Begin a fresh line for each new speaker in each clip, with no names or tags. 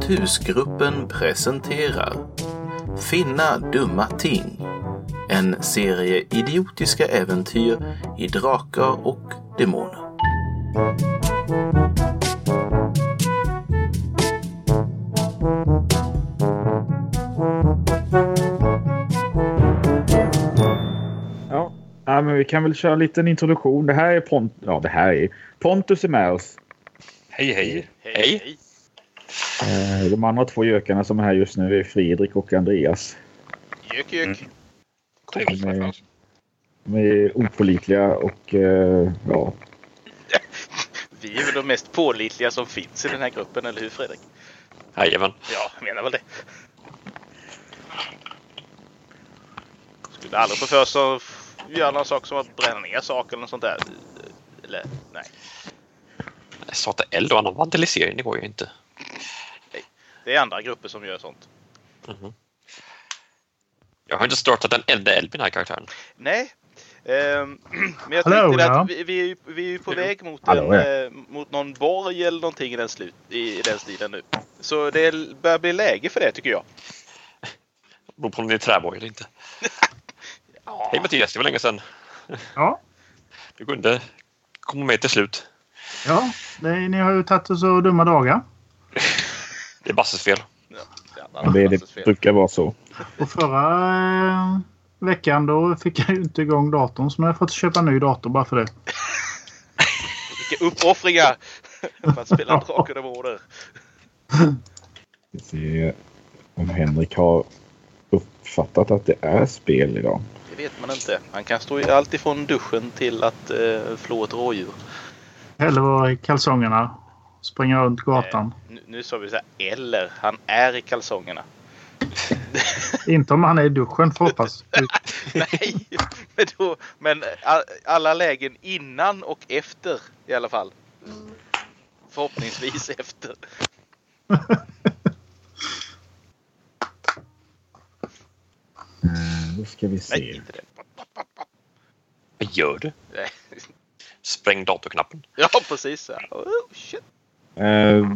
Öppet husgruppen presenterar Finna dumma ting. En serie idiotiska äventyr i drakar och demoner.
Ja, ja, men vi kan väl köra en liten introduktion. Det här är, Pont ja, det här är Pontus är med oss.
Hej, hej.
Hej.
Eh, De andra två gökarna som är här just nu är Fredrik och Andreas.
Gök, gök.
Att
De är, de är opålitliga och eh, ja,
Vi är väl de mest pålitliga som finns i den här gruppen, eller hur Fredrik?
Jajamän.
Ja, jag menar väl det. Skulle aldrig få för sig att göra någon sak som att bränna ner saker eller något sånt där. Eller, nej.
Starta eld och annan vandalisering, det går ju inte.
Det är andra grupper som gör sånt.
Mhm. Jag har inte startat en eld eld den här karaktären.
Nej. Ehm, men jag
Hallå,
tänkte att vi, vi, är ju- vi är ju på väg mot, en,
ja.
eh, mot någon borg eller någonting i den, slut, i, i den stilen nu. Så det börjar bli läge för det tycker jag.
Beror på om det är träborg eller inte.
Ja,
Hej Mattias, det var länge sedan.
Ja,
Du kunde komma med till slut.
ja det, ni har ju tagit så dumma dagar.
Det är Basses fel.
men det, det brukar vara så.
Och förra eh, veckan då fick jag ju inte igång datorn så nu har jag fått köpa en ny dator bara för det.
Vilka uppoffringar för att spela Drakar och Demoner.
Vi ser om Henrik har uppfattat att det är spel idag.
Det vet man inte. Man kan stå i allt ifrån duschen till att eh, flå ett rådjur.
Eller vara i kalsongerna. Springa runt gatan.
Nu, nu sa vi så här, eller han är i kalsongerna.
Inte om han är i duschen får hoppas.
Nej, men, då, men alla lägen innan och efter i alla fall. Förhoppningsvis efter.
Eh, Då ska vi
Nej,
se.
inte det.
Vad gör du?
Nej.
Spräng datorknappen.
Ja, precis. Oh, shit.
Eh,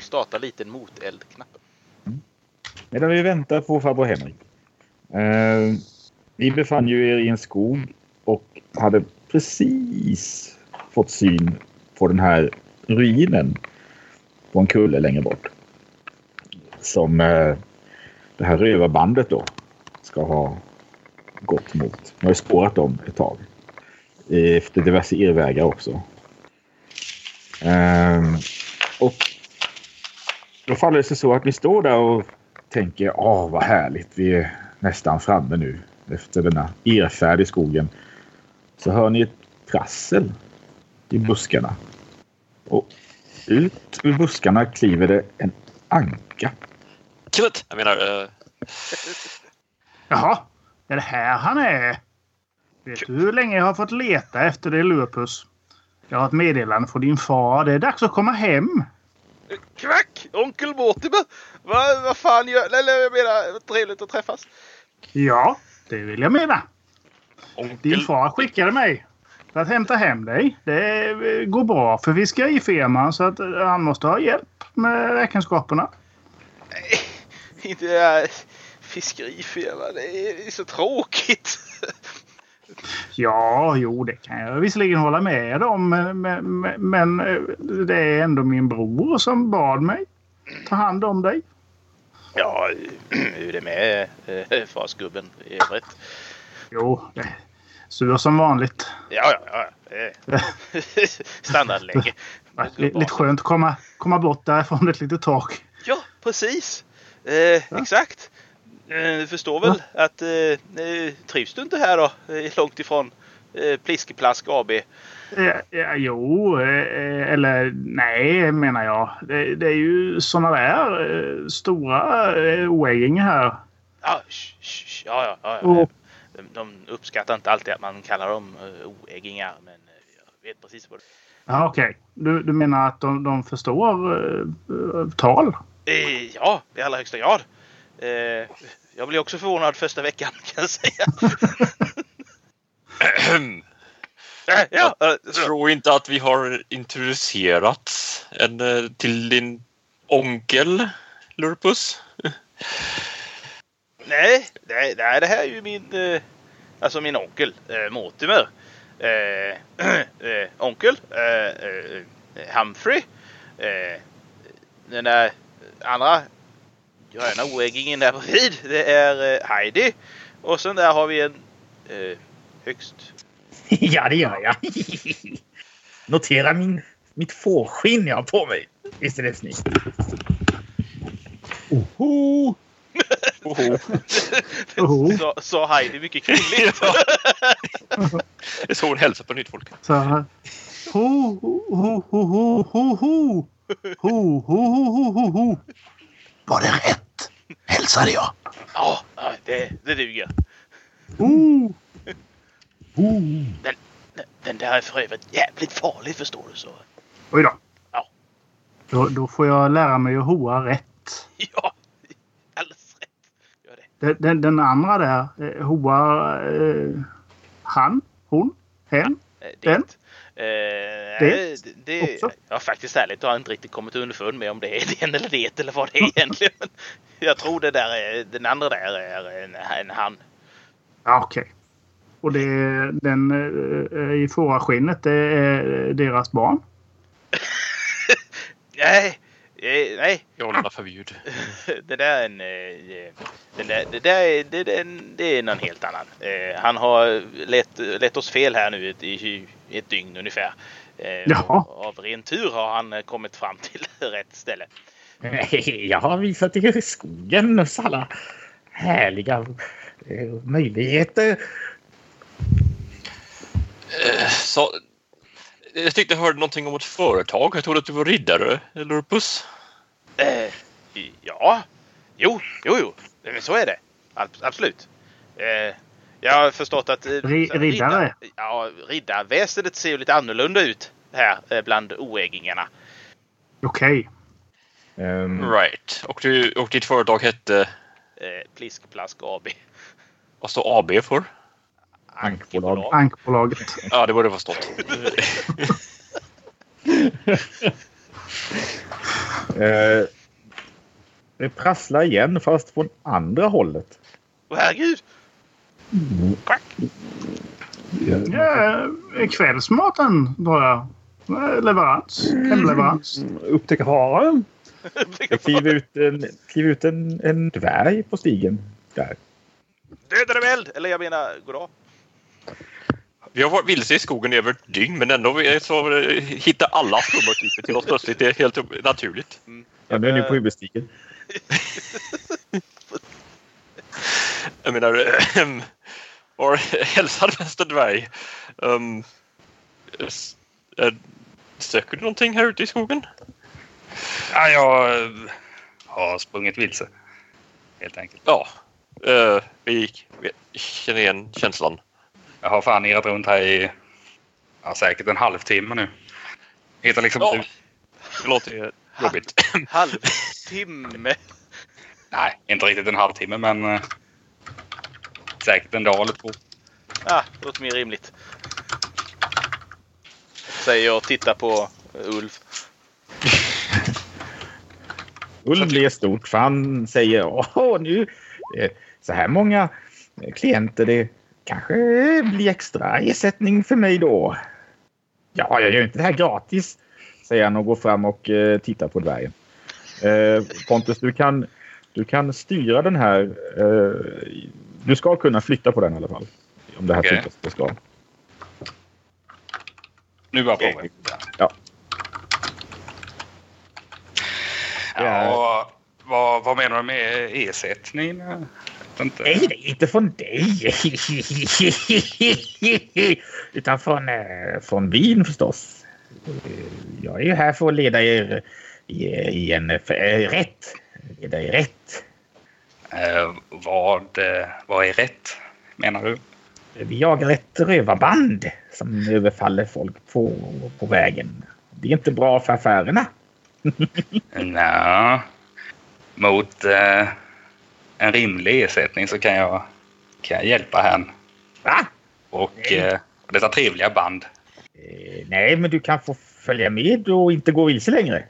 Starta liten moteldknappen. Mm.
Medan vi väntar på farbror Henrik. Eh, vi befann ju er i en skog och hade precis fått syn på den här ruinen på en kulle längre bort. Som eh, det här rövarbandet då ska ha gått mot. Man har ju spårat dem ett tag. Eh, efter diverse irrvägar också. Eh, och då faller det sig så att ni står där och tänker åh vad härligt vi är nästan framme nu efter denna erfärd i skogen. Så hör ni ett prassel i buskarna. Och ut ur buskarna kliver det en anka.
Killet! Jag menar, eh,
Jaha, är det här han är? Vet du hur länge jag har fått leta efter dig Lurpus? Jag har ett meddelande från din far. Det är dags att komma hem.
Kvack! Onkel Mortimer! Vad vad fan gör... Eller jag menar, trevligt att träffas.
Ja, det vill jag mena. Din
onkel...
far skickade mig för att hämta hem dig. Det går bra för fiskerifirman så att eh, han måste ha hjälp med räkenskaperna.
Inte det här fiskerifirma. Det är så tråkigt.
Ja, jo, det kan jag visserligen hålla med om. Men, men, eh, det är ändå min bror som bad mig ta hand om dig.
Ja, hur är det med eh, farsgubben i övrigt?
Jo, sur som vanligt.
Ja, ja, ja. Standardläge.
Lite skönt att komma, komma bort därifrån ett litet tag.
Ja, precis. Eh, Exakt. Eh, Du förstår väl att eh, eh, trivs du inte här då? Eh, Långt ifrån eh, Pliskeplask AB.
Ja, jo, eller nej menar jag. Det, det är ju såna där stora oäggingar här.
Ja, ja, ja, ja, ja.
Och,
De, de uppskattar inte alltid att man kallar dem oäggingar, men jag vet precis vad det
ja, okej. Du, du menar att de, de förstår eh, tal?
Ja, i allra högsta grad. Eh, jag blev också förvånad första veckan kan jag säga. Ja,
Jag tror inte att vi har introducerat en, eh, till din onkel Lurpus?
Nej, nej, nej, det här är ju min, eh, alltså min onkel eh, Mortimer. Eh, onkel Humphrey. Den där andra gröna oäggingen där bredvid, det är eh, Heidi. Och sen där har vi en eh, högst...
ja, det gör jag. Notera min, mitt fårskinn jag har på mig. Visst är det snyggt? Oho!
Oho.
Oh.
Så, så Heidi mycket kvinnligt.
Det är så hon hälsar på nytt folk.
Så här. Ho, ho, ho, ho, ho, ho. Ho, ho, ho, ho, ho, ho. Var det rätt? Hälsade jag.
ja, ja, det, det duger.
Ho.
Den, den där är för övrigt jävligt farlig förstår du så.
Oj då.
Ja.
Då, då får jag lära mig att hoa rätt.
Ja, alldeles rätt. Gör det.
Den, den, den andra där, eh, hoa... Eh, han, hon, hen.
Eh,
Den?
Det. Eh,
Det
det,
också?
ja, faktiskt ärligt har jag inte riktigt kommit underfund med om det är den eller det eller vad det är egentligen. Jag tror det där är, den andra där är en, en han.
Ja, okej. Och det, den eh, i fåraskinnet, det är deras barn?
Nej, eh, nej.
Jag lämnar förbjud.
Det där är en... eh, Den där, det där är, det, det, är det någon helt annan. Eh, Han har lett, lett oss fel här nu i, i, ett dygn ungefär. Eh,
Jaha.
och Av ren tur har han eh, kommit fram till rätt ställe.
Jag har visat er skogen och alla härliga eh, möjligheter.
Eh, Så, jag tyckte jag hörde någonting om ett företag. Jag trodde att du var riddare, Lurpus.
Eh, ja, jo, jo, jo, men så är det. Ab- absolut. Eh, jag har förstått att... eh,
riddare?
riddar- Ja, riddarväsendet ser ju lite annorlunda ut här eh, bland oäggingarna.
Okej.
Um,
Right. Och, du, och ditt företag hette...
Eh, Pliskplask AB.
Vad står AB för?
Ankbolag.
Ankbolaget.
Ja, det borde jag förstått.
Eh, det prasslar igen fast från andra hållet.
Åh herregud! Quack!
Ja, kvällsmaten bara. Leverans. Hemleverans.
Upptäcka faran.
Det kliver ut en, kliver ut en, en dvärg på stigen. Där.
Döda dem eld! Eller jag menar, goddag.
Vi har varit vilse i skogen i över ett dygn men ändå vi- så eh, hittar alla skummartyper till oss plötsligt. Det är helt naturligt.
Ja, nu är ni på huvudstigen.
Jag menar, ähm, var hälsar bästa dvärg. Um, äh, söker du någonting här ute i skogen?
Ja, jag eh, har sprungit vilse. Helt enkelt.
Ja, eh, vi gick. Vi känner igen känslan.
Jag har fan irrat runt här i ja, säkert en halvtimme nu. Hittar liksom
Ja.
ut.
Det låter jobbigt.
Halvtimme.
Nej, inte riktigt en halvtimme men eh, säkert en dag eller två.
Ah, det låter mer rimligt. Säger jag och tittar på eh, Ulf.
Ulf blir stort för han säger åh nu eh, så här många klienter det kanske blir extra ersättning för mig då. Ja, jag gör inte det här gratis, säger han och går fram och eh, tittar på dvärgen. Eh, Pontus, du kan, du kan styra den här. Eh, du ska kunna flytta på den i alla fall. Om det här
Okej.
flyttas det ska.
Nu börjar
Okej.
provet.
Ja.
Ja, vad, vad menar du med ersättning? Vet inte.
Nej, det är inte från dig. Utan från, eh, från byn förstås. Eh, Jag är ju här för att leda er i, i en eh, rätt. Leda er rätt.
Eh, vad, vad är rätt, menar du?
Vi jagar ett rövarband som överfaller folk på, på vägen. Det är inte bra för affärerna.
Nja, mot eh, en rimlig ersättning så kan jag, kan jag hjälpa här.
Va?
Och eh, detta trevliga band.
Eh, nej, men du kan få följa med och inte gå vilse längre.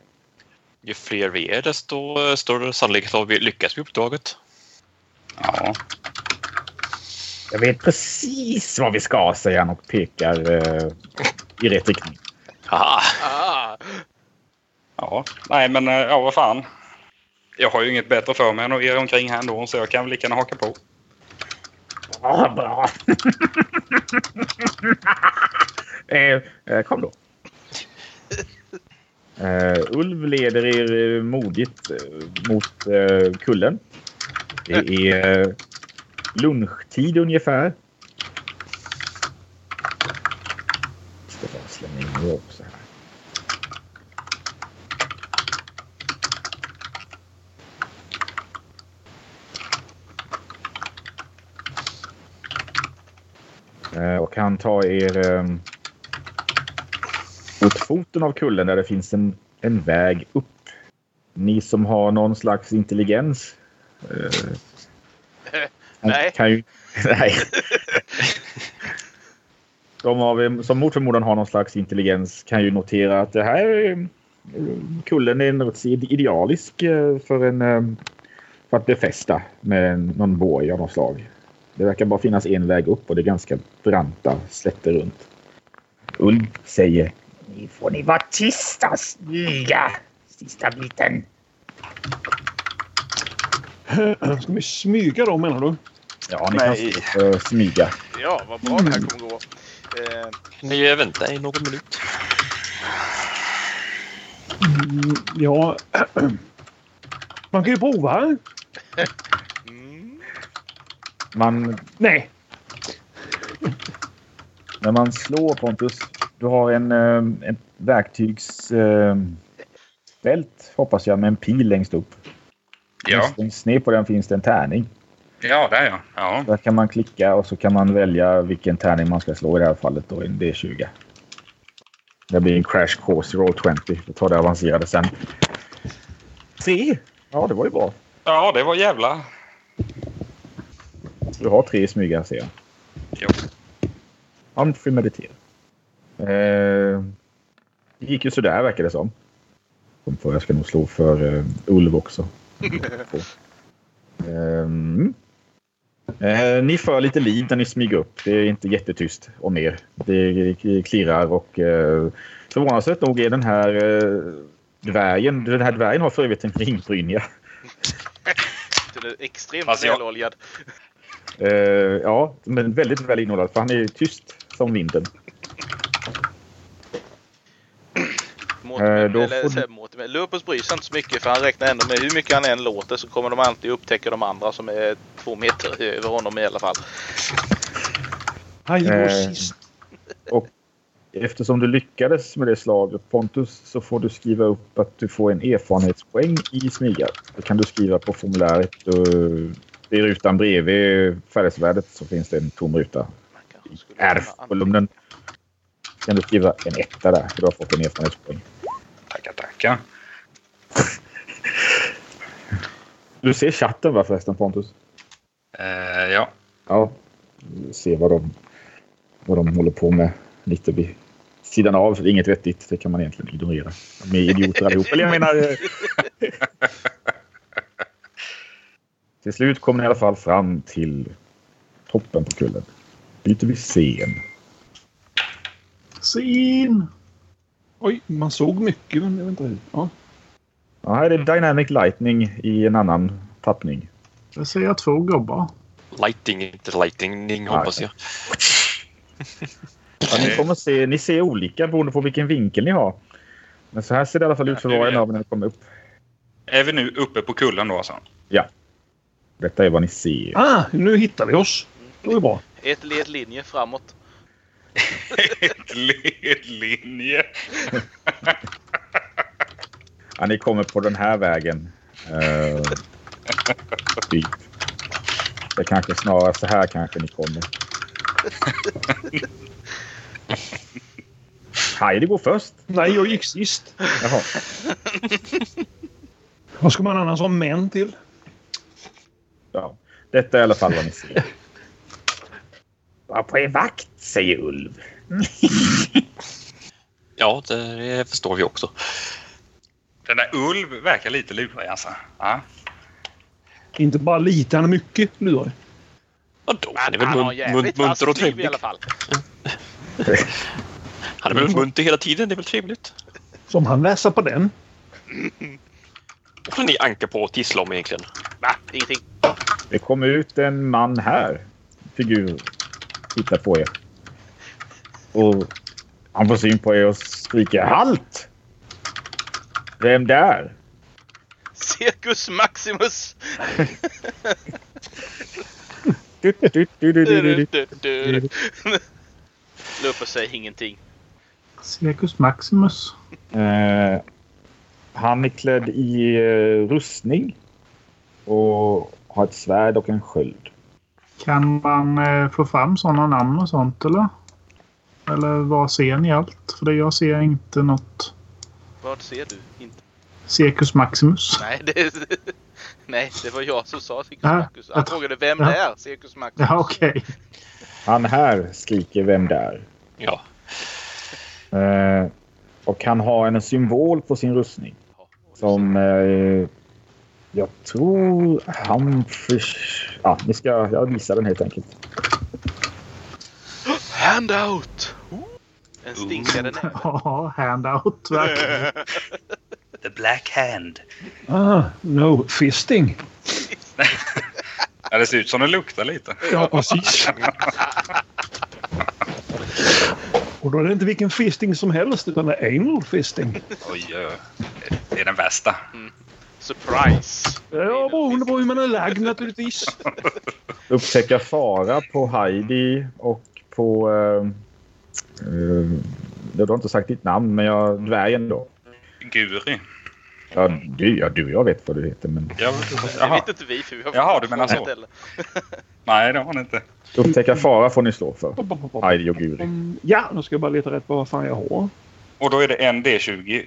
Ju fler vi är desto större sannolikhet har vi lyckats med uppdraget.
Ja.
Jag vet precis vad vi ska, säger han och pekar eh, i rätt riktning.
Haha!
Ah,
Ja. Nej, men eh, ja, vad fan. Jag har ju inget bättre för mig än att irra omkring här ändå, så jag kan väl lika gärna haka på.
Ja, bra. eh, eh, kom då. Eh, Ulv leder er eh, modigt mot eh, kullen. Det är eh, lunchtid ungefär. Jag ska bara slänga in också här. Och han tar er eh, mot foten av kullen där det finns en, en väg upp. Ni som har någon slags intelligens. Eh,
Nej.
Kan ju, nej. De av som mot förmodan har någon slags intelligens kan ju notera att det här eh, kullen är något idealisk eh, för en eh, för att befästa med någon borg av något slag. Det verkar bara finnas en väg upp och det är ganska branta slätter runt. Ulv säger
Nu får ni vara tysta smyga. Sista biten.
Ska vi smyga då menar du?
ja, ni
Nej.
kan stå och smyga.
ja, vad bra det här kommer gå. Eh,
Ni väntar i någon minut.
Mm, ja. Man kan ju prova.
Man
Nej.
När man slår Pontus, du har en, eh, en verktygs eh, hoppas jag, med en pil längst upp.
Ja,
Längst ner på den finns det en tärning.
ja där ja. ja.
Där kan man klicka och så kan man välja vilken tärning man ska slå i det här fallet. Då, en D20. Det blir en crash course i roll 20. Vi tar det avancerade sen. Tre! Ja, det var ju bra.
Ja, det var jävla...
Du har tre smygar ser jag.
Jo.
Får meditera. Eh, det gick ju sådär verkar det som. Jag ska nog slå för eh, Ulv också. Ehm. Eh, ni för lite liv när ni smyger upp. Det är inte jättetyst om er. Det klirrar och eh, förvånansvärt nog är den här eh, dvärgen, den här dvärgen har för övrigt en ringbrynja.
den är extremt
Alltså, jag-
väloljad.
Eh, ja, men väldigt väl innehållad för han är tyst som vinden.
Mortimer,
Eh, då
eller,
får
Mortimer. Lupus bryr sig inte så mycket för han räknar ändå med hur mycket han än låter så kommer de alltid upptäcka de andra som är två meter över honom i alla fall.
Han går
Eh.
sist.
Eftersom du lyckades med det slaget Pontus så får du skriva upp att du får en erfarenhetspoäng i smyga. Det kan du skriva på formuläret. I rutan bredvid färdighetsvärdet så finns det en tom ruta. R-kolumnen kan du skriva en etta där för du har fått en erfarenhetspoäng.
Tackar, tackar.
Du ser chatten va förresten Pontus?
Eh, ja.
Ja. Se vad de, vad de håller på med lite vid sidan av. Det är inget vettigt. Det kan man egentligen ignorera. De är idioter allihop. Eller jag menar... till slut kommer ni i alla fall fram till toppen på kullen. Byter vi scen.
Sin!
Oj, man såg mycket men jag vet inte hur. Ja.
Ja, här är det Dynamic Lightning i en annan tappning.
Där ser jag två gubbar.
Lighting, inte lightning hoppas jag.
Ja, ni, kommer se, ni ser olika beroende på vilken vinkel ni har. Men så här ser det i alla fall ut för var och en av er när ni kommer upp.
Är vi nu uppe på kullen då alltså?
Detta är vad ni ser.
Ah, nu hittar vi oss. Det var bra.
Ett led linje framåt.
Ett ledlinje.
Ja, ni kommer på den här vägen. Uh, typ. Det kanske snarare så här kanske ni kommer. Heidi går först.
Nej, jag gick sist.
Jaha.
Vad ska man annars ha män till?
Ja. Detta är i alla fall vad ni ser.
Var på er vakt, säger Ulv.
Ja, det förstår vi också.
Den där Ulv verkar lite lurig alltså. Ja.
Inte bara lite, han är mycket lurig.
Ja, då han är väl mun, mun, munter och
kniv i
trevlig.
alla fall.
Han är väl munter hela tiden. Det är väl trevligt.
Som han vässar på den.
Vad får ni anka på och tissla om egentligen?
Va? Ingenting.
Det kom ut en man här. Figur. Titta på er. Och han får syn på er och skriker HALT! Vem där?
Circus Maximus! Lupus säger ingenting.
Circus Maximus.
Eh, han är klädd i eh, rustning. Och har ett svärd och en sköld.
Kan man eh, få fram sådana namn och sånt eller? Eller vad ser ni allt? För det jag ser inte något.
Vad ser du? Inte.
Circus Maximus.
Nej, det, nej, det var jag som sa Circus
Ja,
Maximus. Han frågade vem
ja.
det är, Circus Maximus.
Ja, okej.
Han här skriker vem där.
Ja.
Eh, och han har en symbol på sin rustning. Som eh, jag tror han... Ja, ni ska, jag visar den helt enkelt.
Handout! En stinkare näve.
Ja, handout verkligen.
The Black Hand.
Ah, no fisting.
Ja, det ser ut som det luktar lite.
Ja, precis. Och då är det inte vilken fisting som helst utan det är anal fisting.
Oj. Det är den värsta.
Surprise!
Ja, beroende på hur man är lagd naturligtvis.
Upptäcka fara på Heidi och på... Eh, eh, jag har inte sagt ditt namn, men jag, dvärgen då.
Guri.
Ja du, ja, du och jag vet vad du heter, men...
Ja,
Det vet inte vi för vi har
Jaha, du menar så. Nej, det har han inte.
Upptäcka fara får ni slå för. Heidi och Guri.
Ja, nu ska jag bara leta rätt på vad fan jag har.
Och då är det en D20.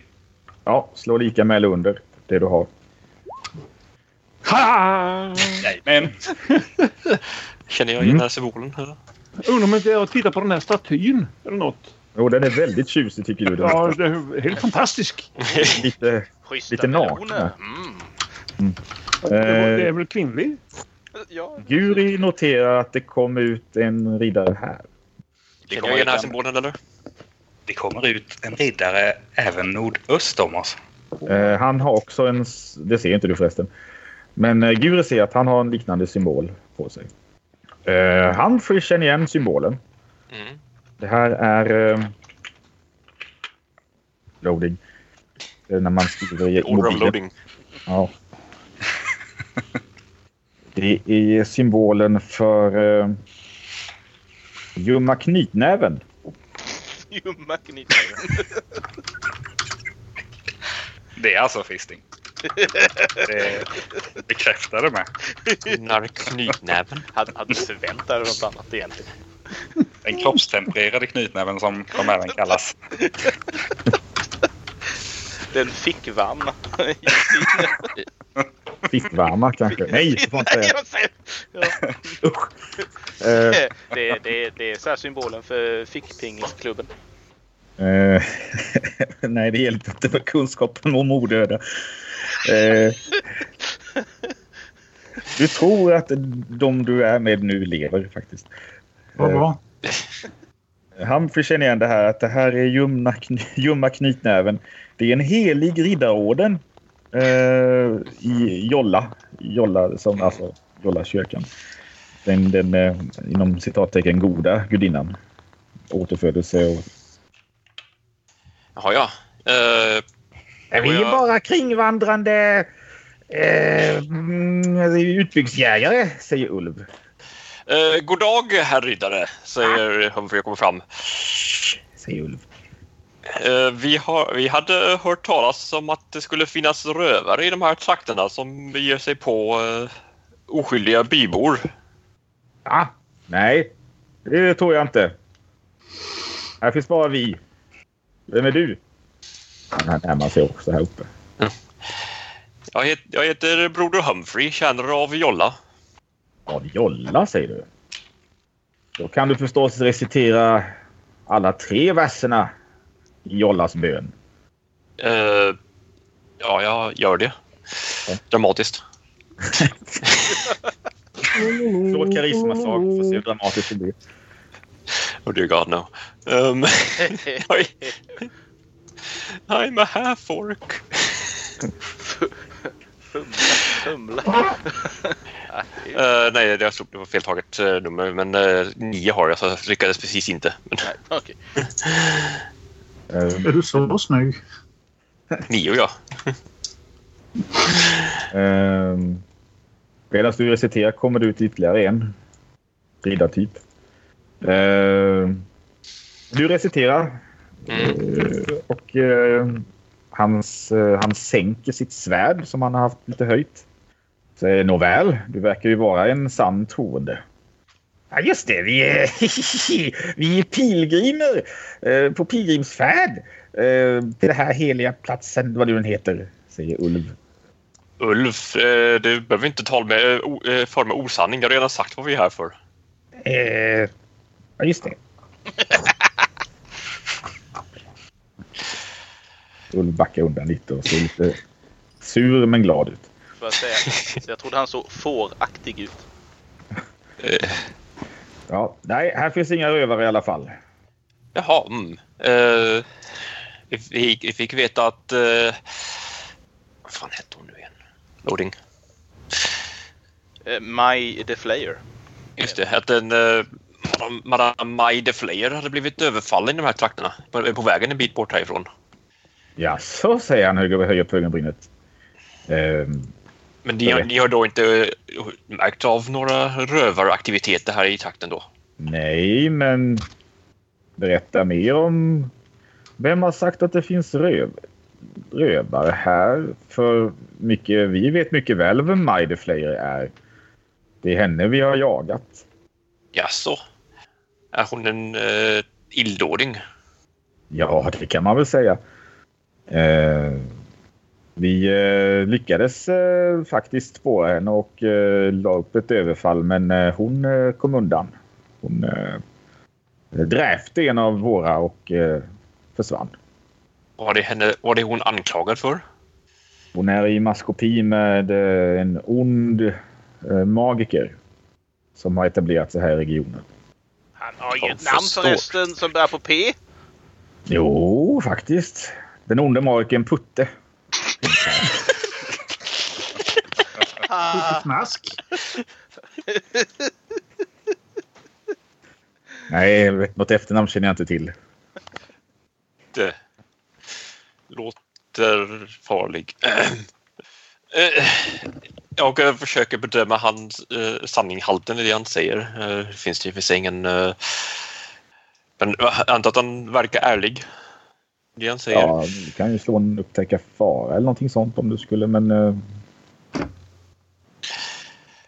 Ja, slå lika med eller under det du har.
Ha!
Men
Känner jag
Mm.
igen den här symbolen?
Undrar om inte jag tittar på den här statyn eller något.
Jo, den är väldigt tjusig tycker du. Den.
Ja, det är helt fantastisk.
Lite...
Schyssta
Lite nakna.
meloner. Mm.
Det är
Eh,
väl kvinnlig?
Ja,
Guri noterar att det kom ut en riddare här.
det kommer,
den här
ut en,
symbolen eller?
det kommer ut en riddare även nordöst om oss.
Eh, han har också en... Det ser inte du förresten. Men eh, Guri ser att han har en liknande symbol på sig. Eh, han får känna igen symbolen.
Mm.
Det här är... Eh, loading. Det är när man skriver i mobilen. Ja. Det är symbolen för eh, Ljumma knytnäven.
ljumma knytnäven.
Det är alltså fisting. Det bekräftar det med.
Narknytnäven.
Hade, hade förväntat dig något annat egentligen.
Den kroppstempererade knytnäven som de även kallas.
Den fickvarma.
Fittvarma kanske. Nej, det får man inte
ja.
Usch. Eh,
det, det, det är så här symbolen för fickpingisklubben.
Eh, nej, det hjälper inte med kunskapen om odöda. Eh, du tror att de du är med nu lever faktiskt.
Vad bra.
Humphrey känner igen det här att det här är ljumna, ljumma knytnäven. Det är en helig riddarorden eh, i Jolla. Jolla som alltså Jolla kyrkan. Den, den eh, inom citattecken goda gudinnan. Återfödelse och
Jaha, ja.
Vi är
jag-
bara kringvandrande eh, mm, utbyggsjägare, säger Ulv.
eh, god dag, herr riddare, säger Humphrey och kommer fram.
Säger Ulv.
Vi, har, vi hade hört talas om att det skulle finnas rövare i de här trakterna som ger sig på eh, oskyldiga bybor.
Ah, nej, det tror jag inte. Här finns bara vi. Vem är du? Han närmar sig också här uppe.
Jag, het, jag heter Broder Humphrey, tjänare av Jolla.
Ja, Jolla säger du. Då kan du förstås recitera alla tre verserna i Jollas bön.
Eh, Ja, jag gör det. Dramatiskt.
Slå ett karismaslag att se hur dramatiskt det blir.
Oh dear God no. Um, oj. I'm a half orc.
Fumla.
Uh, nej, jag slog det var feltaget uh, nummer. Men uh, nio har jag så jag lyckades precis inte. Men,
Nej, okej.
Eh,
Är du så snygg?
nio ja.
Ehm, Medan du reciterar kommer det ut ytterligare en riddartyp. Ehm, du reciterar
Mm.
eh, och eh, hans, eh, han sänker sitt svärd som han har haft lite höjt. Säger nåväl, du verkar ju vara en sann troende. Ja, just det. Vi är, vi är pilgrimer eh, på pilgrimsfärd eh, till den här heliga platsen, vad nu den heter, säger Ulv.
Ulf, uh, du behöver inte tala med, eh, med osanning. Jag har redan sagt vad vi är här för.
Ja, just det. Ulf backar undan lite och ser lite sur men glad ut.
Får jag säga. Så jag trodde han såg fåraktig ut.
Ja, nej, här finns inga rövare i alla fall.
Jaha, mm. Eh, vi, fick- vi fick veta att... Uh, vad fan hette hon nu igen? Loading.
Eh, My the Flayer.
Just det, att en uh, Madame- de Flayer hade blivit överfallen i de här trakterna. På, på vägen en bit bort härifrån.
Ja, så säger han höger höjer på ögonbrynet. Ehm,
Men ni, ni har då inte eh, märkt av några rövaraktiviteter här i trakten då?
nej, men berätta mer om... Vem har sagt att det finns röv, rövare här? För mycket, vi vet mycket väl vem Maide Flayer är. Det är henne vi har jagat.
Jaså? Är hon en uh, illdåding?
Ja, det kan man väl säga. Eh, vi eh, lyckades eh, faktiskt spåra henne och eh, la upp ett överfall men eh, hon eh, kom undan. Hon eh, dräpte en av våra och eh, försvann.
Var det, henne, var det hon anklagad för?
Hon är i maskopi med eh, en ond eh, magiker som har etablerat sig här i regionen.
Han har ju ett namn förresten som börjar på P.
Jo, faktiskt. Den onde magikern Putte.
Snask.
Nej, något efternamn känner jag inte till.
Det låter farlig. Jag eh, försöker bedöma hans eh, sanninghalten i det han säger. Eh, Det finns sig ingen... eh, Men jag antar att han verkar ärlig. Det han säger.
Ja, du kan ju slå en upptäcka fara eller någonting sånt om du skulle, men... eh,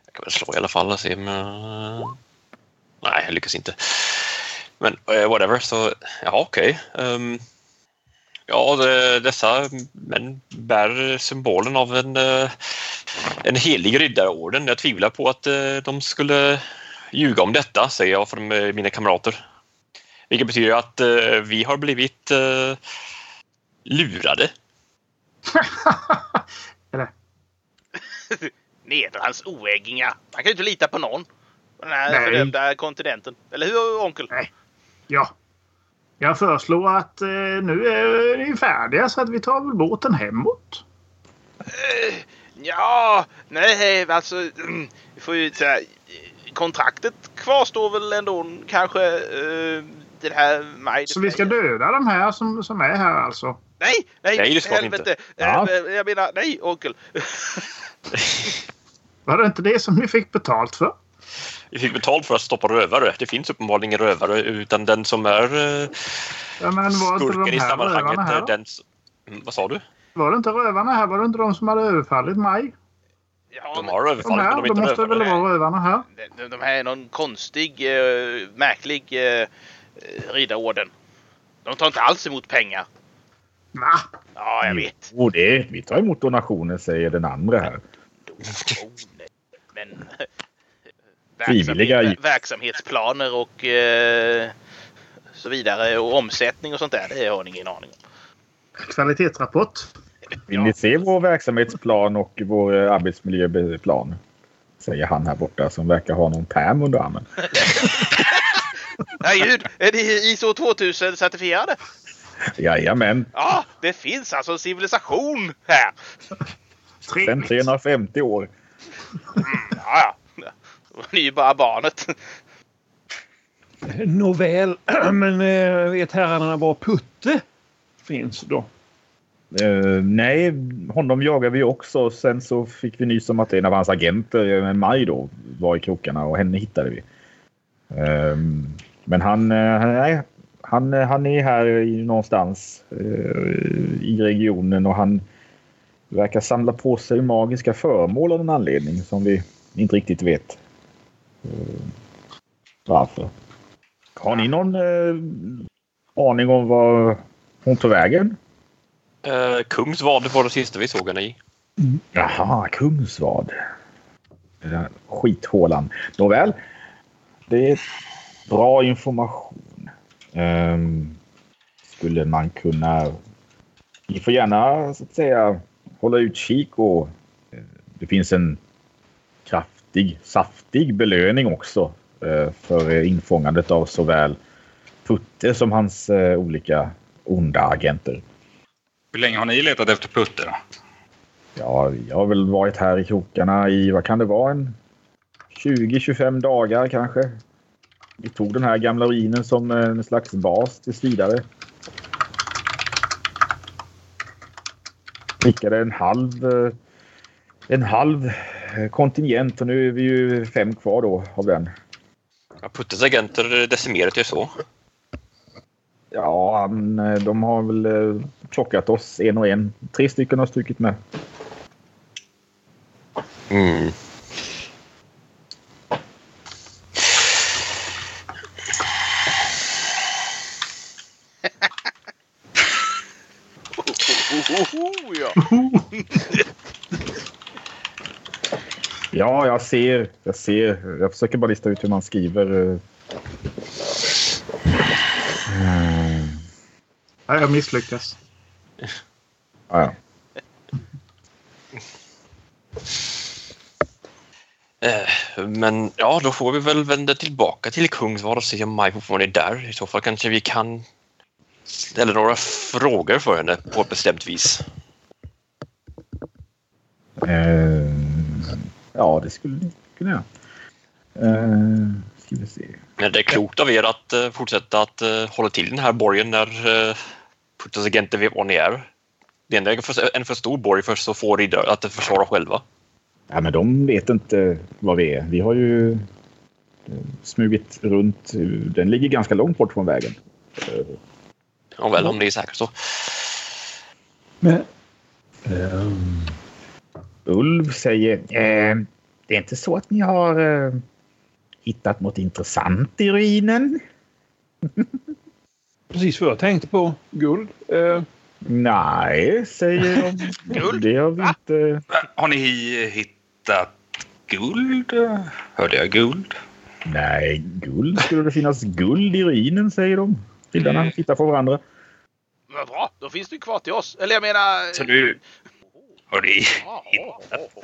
Jag kan väl slå i alla fall och se jag... Nej, jag lyckas inte. Men eh, whatever, så ja, okej. Ehm, ja, det, dessa män bär symbolen av en, eh, en helig riddarorden. Jag tvivlar på att eh, de skulle ljuga om detta, säger jag för eh, mina kamrater. Vilket betyder att vi har blivit lurade.
Nederlands oäggingar. Man kan ju inte lita på någon. På den här
Nej.
kontinenten. Eller hur onkel?
Nej. Ja. Jag föreslår att eh, nu är ni färdiga så att vi tar väl båten hemåt.
Eh, Ja, nej alltså. mm, Vi får ju säga. Kontraktet kvarstår väl ändå kanske. Uh, det här Maj.
Så vi ska döda de här som, som är här alltså.
Nej, nej,
Nej, det ska vi
helvete.
inte.
Ja.
Eh, Jag menar, nej onkel.
Var det inte det som ni fick betalt för?
Vi fick betalt för att stoppa rövare. Det finns uppenbarligen ingen rövare utan den som är eh,
Ja, men var
skurken
de
i sammanhanget.
rövarna här?
Den, Mm, vad sa du?
Var det inte rövarna här? Var det inte de som hade överfallit mig?
Ja,
De har
De
överfallit
här?
men de är inte
måste det väl
rövare.
vara rövarna här?
de, de här är någon konstig, eh, märklig uh, riddarorden. De tar inte alls emot pengar.
Va?
Ja, jag vet.
Jo, det, vi tar emot donationer, säger den andra här.
Donationer. Men...
Frivilliga
verksamhet-. Verksamhetsplaner och eh, så vidare och omsättning och sånt där. Det har ni ingen aning om.
Kvalitetsrapport.
Vill ni se vår verksamhetsplan och vår eh, arbetsmiljöplan? Säger han här borta som verkar ha någon pärm under armen.
Herregud, är det ISO 2000 certifierade?
Jajamän,
Ja, det finns alltså en civilisation här.
sen 350 år.
Ja, ja. Ni är ju bara barnet.
Nåväl, men eh, vet herrarna var Putte finns då?
Eh, nej, honom jagar vi också. Sen så fick vi nys om att en av hans agenter, eh, Maj då, var i krokarna och henne hittade vi. Ehm, men han, eh, nej, han, han är här i, någonstans i regionen och han verkar samla på sig magiska föremål av en anledning som vi inte riktigt vet varför. Har ni någon eh, aning om var hon tog vägen?
Eh, Kungsvad var det sista vi såg henne i.
Jaha, Kungsvad. Den skithålan. Nåväl. Det är bra information. Ehm, skulle man kunna... Ni får gärna så att säga hålla utkik och eh, det finns en kraftig, saftig belöning också eh, för infångandet av såväl Putte som hans eh, olika onda agenter.
Hur länge har ni letat efter Putte då?
Ja, jag har väl varit här i krokarna i, vad kan det vara, en 20-25 dagar kanske. Vi tog den här gamla ruinen som eh, en slags bas tills vidare. Skickade en halv, en halv kontingent och nu är vi ju fem kvar då av den.
Ja, Puttes agenter decimerat ju så.
Ja, eh, de har väl eh, plockat oss en och en. Tre stycken har strukit med.
Mm.
Ohoho, ja.
Ja, jag ser. Jag ser. Jag försöker bara lista ut hur man skriver. Mm.
Ja, jag misslyckas.
Ja, ja.
Eh, men ja, då får vi väl vända tillbaka till Kungsvad och se om Maj fortfarande är där. I så fall kanske vi kan ställa några frågor för henne på ett bestämt vis.
Eh, ja, det skulle ni kunna göra. Uh, ska vi se.
Men det är klokt av er att eh, fortsätta att eh, hålla till den här borgen när uh, Puttes agenter vet var ni är. Det enda är en för, en för stor borg för så få riddare att försvara själva.
Ja, men de vet inte vad vi är. Vi har ju smugit runt. Den ligger ganska långt bort från vägen.
Ja, väl om det är säkert så.
Men, ehm,
Ulv säger eh, det är inte så att ni har eh, hittat något intressant i ruinen?
precis vad jag tänkte på. Guld. Eh,
Nej, säger de.
Guld?
Det har vi inte.
Har ni hittat guld? Hörde jag guld?
Nej, guld. Skulle det finnas guld i ruinen, säger de. Killarna tittar på varandra.
Vad bra, då finns det ju kvar till oss. Eller jag menar...
Så du... Har ni?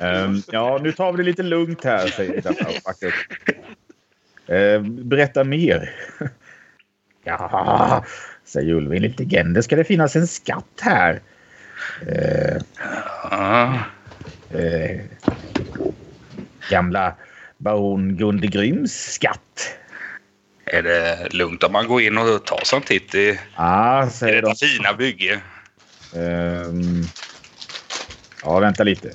Ehm, ja, nu tar vi det lite lugnt här, säger detta facket. Ehm, berätta mer. ja, säger Ulv. Enligt legender ska det finnas en skatt här.
Ja.
eh, gamla baron Gunde Gryms skatt.
Är det lugnt om man går in och tar sig en titt i, i
säger de.
detta fina bygge?
Ehm, ja, vänta lite.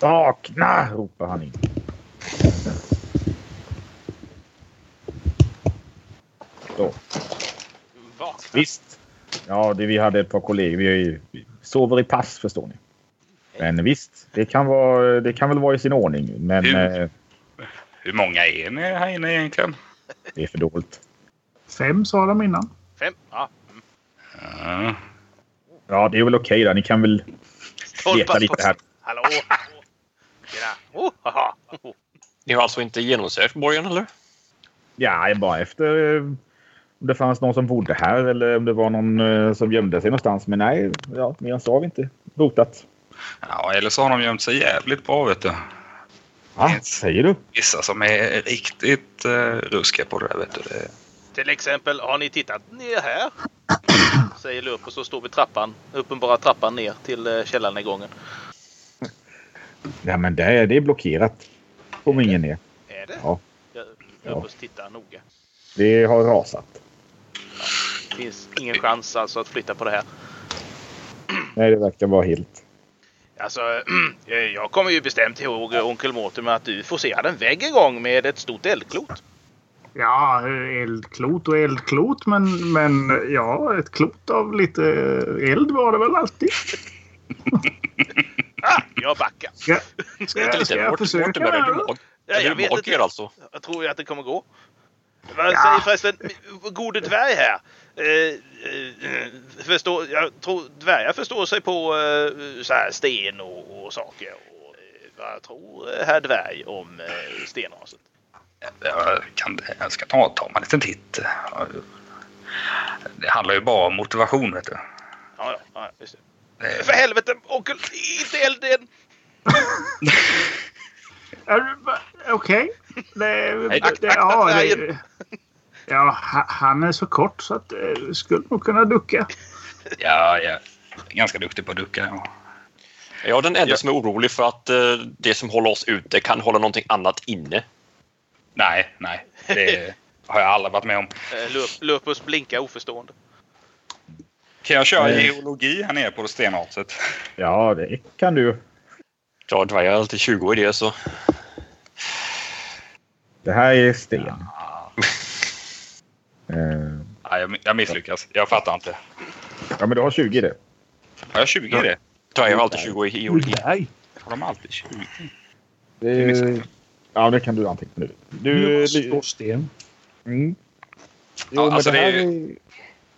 Vakna! ropar han in. Så,
Vakna.
visst. Ja, det, vi hade ett par kollegor. Vi, är ju- vi sover i pass, förstår ni. Men visst, det kan, vara, det kan väl vara i sin ordning. Men
Hur?
eh,
Hur många är ni här inne egentligen?
det är för dolt.
Fem sa de innan.
Fem. Ja.
Ja.
Ja, det är väl okej då. Ni kan väl leta lite här.
Hallå! Tjena! Oh, haha. Oh.
Ni har alltså inte genomsökt borgen eller?
Ja, bara efter eh, om det fanns någon som bodde här eller om det var någon eh, som gömde sig någonstans. Men nej, ja, mer än så har vi inte rotat.
Ja, eller så har de gömt sig jävligt bra vet du.
Ja, säger du?
Vissa som är riktigt uh, ruskiga på det där vet du. Det,
Till exempel, har ni tittat ner här? Säger Lupus och står vid trappan, uppenbara trappan ner till eh, källarnedgången.
Ja, men det är, det är blockerat. Kommer ingen ner.
Är det?
Ja.
Ja, Lupus tittar noga.
Det har rasat.
Det finns ingen chans alltså att flytta på det här.
Nej, det verkar vara helt...
Alltså, jag kommer ju bestämt ihåg onkel Mortimer att du forcerade en vägg en gång med ett stort eldklot.
Ja, eldklot och eldklot, men, men ja, ett klot av lite eld var det väl alltid.
Ah, jag backar.
Ska, ska,
Inte
ska
lite
jag försöka
är
här
du mag?
Ja, jag vet inte.
alltså?
Jag tror ju att det kommer gå. Vad
Ja.
säger förresten gode dvärg här? Eh, eh, förstår, jag tror dvärgar förstår sig på eh, så här sten och, och saker. Och, eh, vad tror eh, herr dvärg om eh, stenraset?
Jag, kan, jag ska ta, ta mig en liten titt. Det handlar ju bara om motivation vet du.
Ja, ja, ja just det.
Det,
För helvete onkel, inte elden!
Är Okej. Det,
akta
ja, det, ja, ha- han är så kort så att det skulle nog kunna ducka.
ja, jag är ganska duktig på att ducka. Ja.
Jag är den enda som är orolig för att eh, det som håller oss ute kan hålla någonting annat inne.
Nej, nej. Det har jag aldrig varit med om.
Eh, Lup- Lupus blinkar oförstående.
Kan jag köra geologi här nere på det stenartet?
Ja, det kan du.
Ja, dvärgar är alltid 20 i det så.
Det här är sten. Eh,
Nej, jag, jag misslyckas. Jag fattar inte.
ja, men du har 20 i det.
Har jag 20 i det?
Har alltid 20 i geologi.
Nej.
Har de alltid 20?
det
missar
ja, det kan du anteckna nu.
Du
Du,
slår sten.
Mm. Jo,
Ja,
men
alltså
det,
det
här
är
är,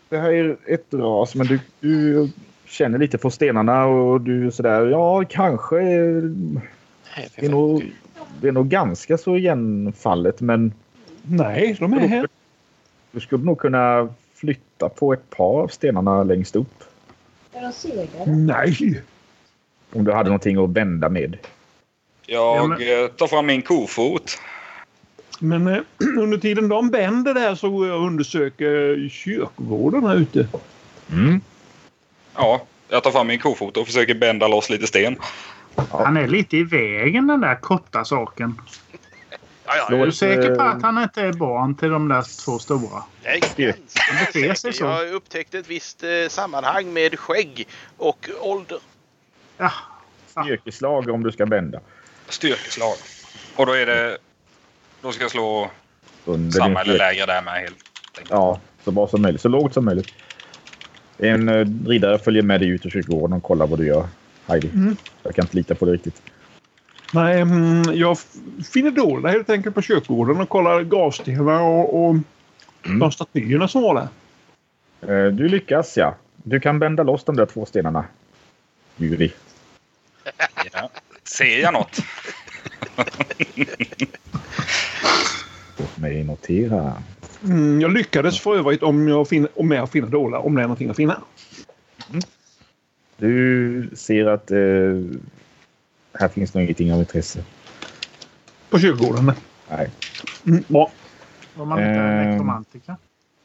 det här är ett ras, men du, du känner lite på stenarna och du sådär, ja kanske. Det är nog, det är nog ganska så igenfallet, men
Nej, de är här.
du skulle nog kunna flytta på ett par av stenarna längst upp.
Är de segare?
Nej.
Om du hade någonting att bända med.
Jag
Ja,
eh, tar fram min kofot.
Men eh, under tiden de bänder där så går jag och undersöker kyrkogården här ute.
Mm.
Ja, jag tar fram min kofot och försöker bända loss lite sten.
Han är lite i vägen den där korta saken.
Ja, ja,
Är du säker på
eh,
att han inte är barn till de där två stora?
jag
Han beter sig så.
Jag har upptäckt ett visst eh, sammanhang med skägg och ålder.
Ja,
Styrkeslag om du ska bända.
Styrkeslag. Och då är det... Då ska jag slå
Under
samma eller lägre där med helt enkelt.
Ja, så bra som möjligt. Så lågt som möjligt. En eh, riddare följer med dig ut ur kyrkogården och kollar vad du gör. Heidi.
Mm.
Jag kan inte lita på det riktigt.
Nej, mm, jag finner dolda helt enkelt på kyrkogården och kollar gravstenar och, och
Mm.
de statyerna som var där.
Eh, Du lyckas, ja. Du kan bända loss de där två stenarna. Juri.
Ja. Ser jag något?
Låt mig notera.
Mm, jag lyckades för övrigt om jag finner, om jag finner dolda, om det är någonting att finna.
Du ser att eh, här finns nog ingenting av intresse.
På kyrkogården.
Nej.
Mm, bra.
om man inte är nekromantiker.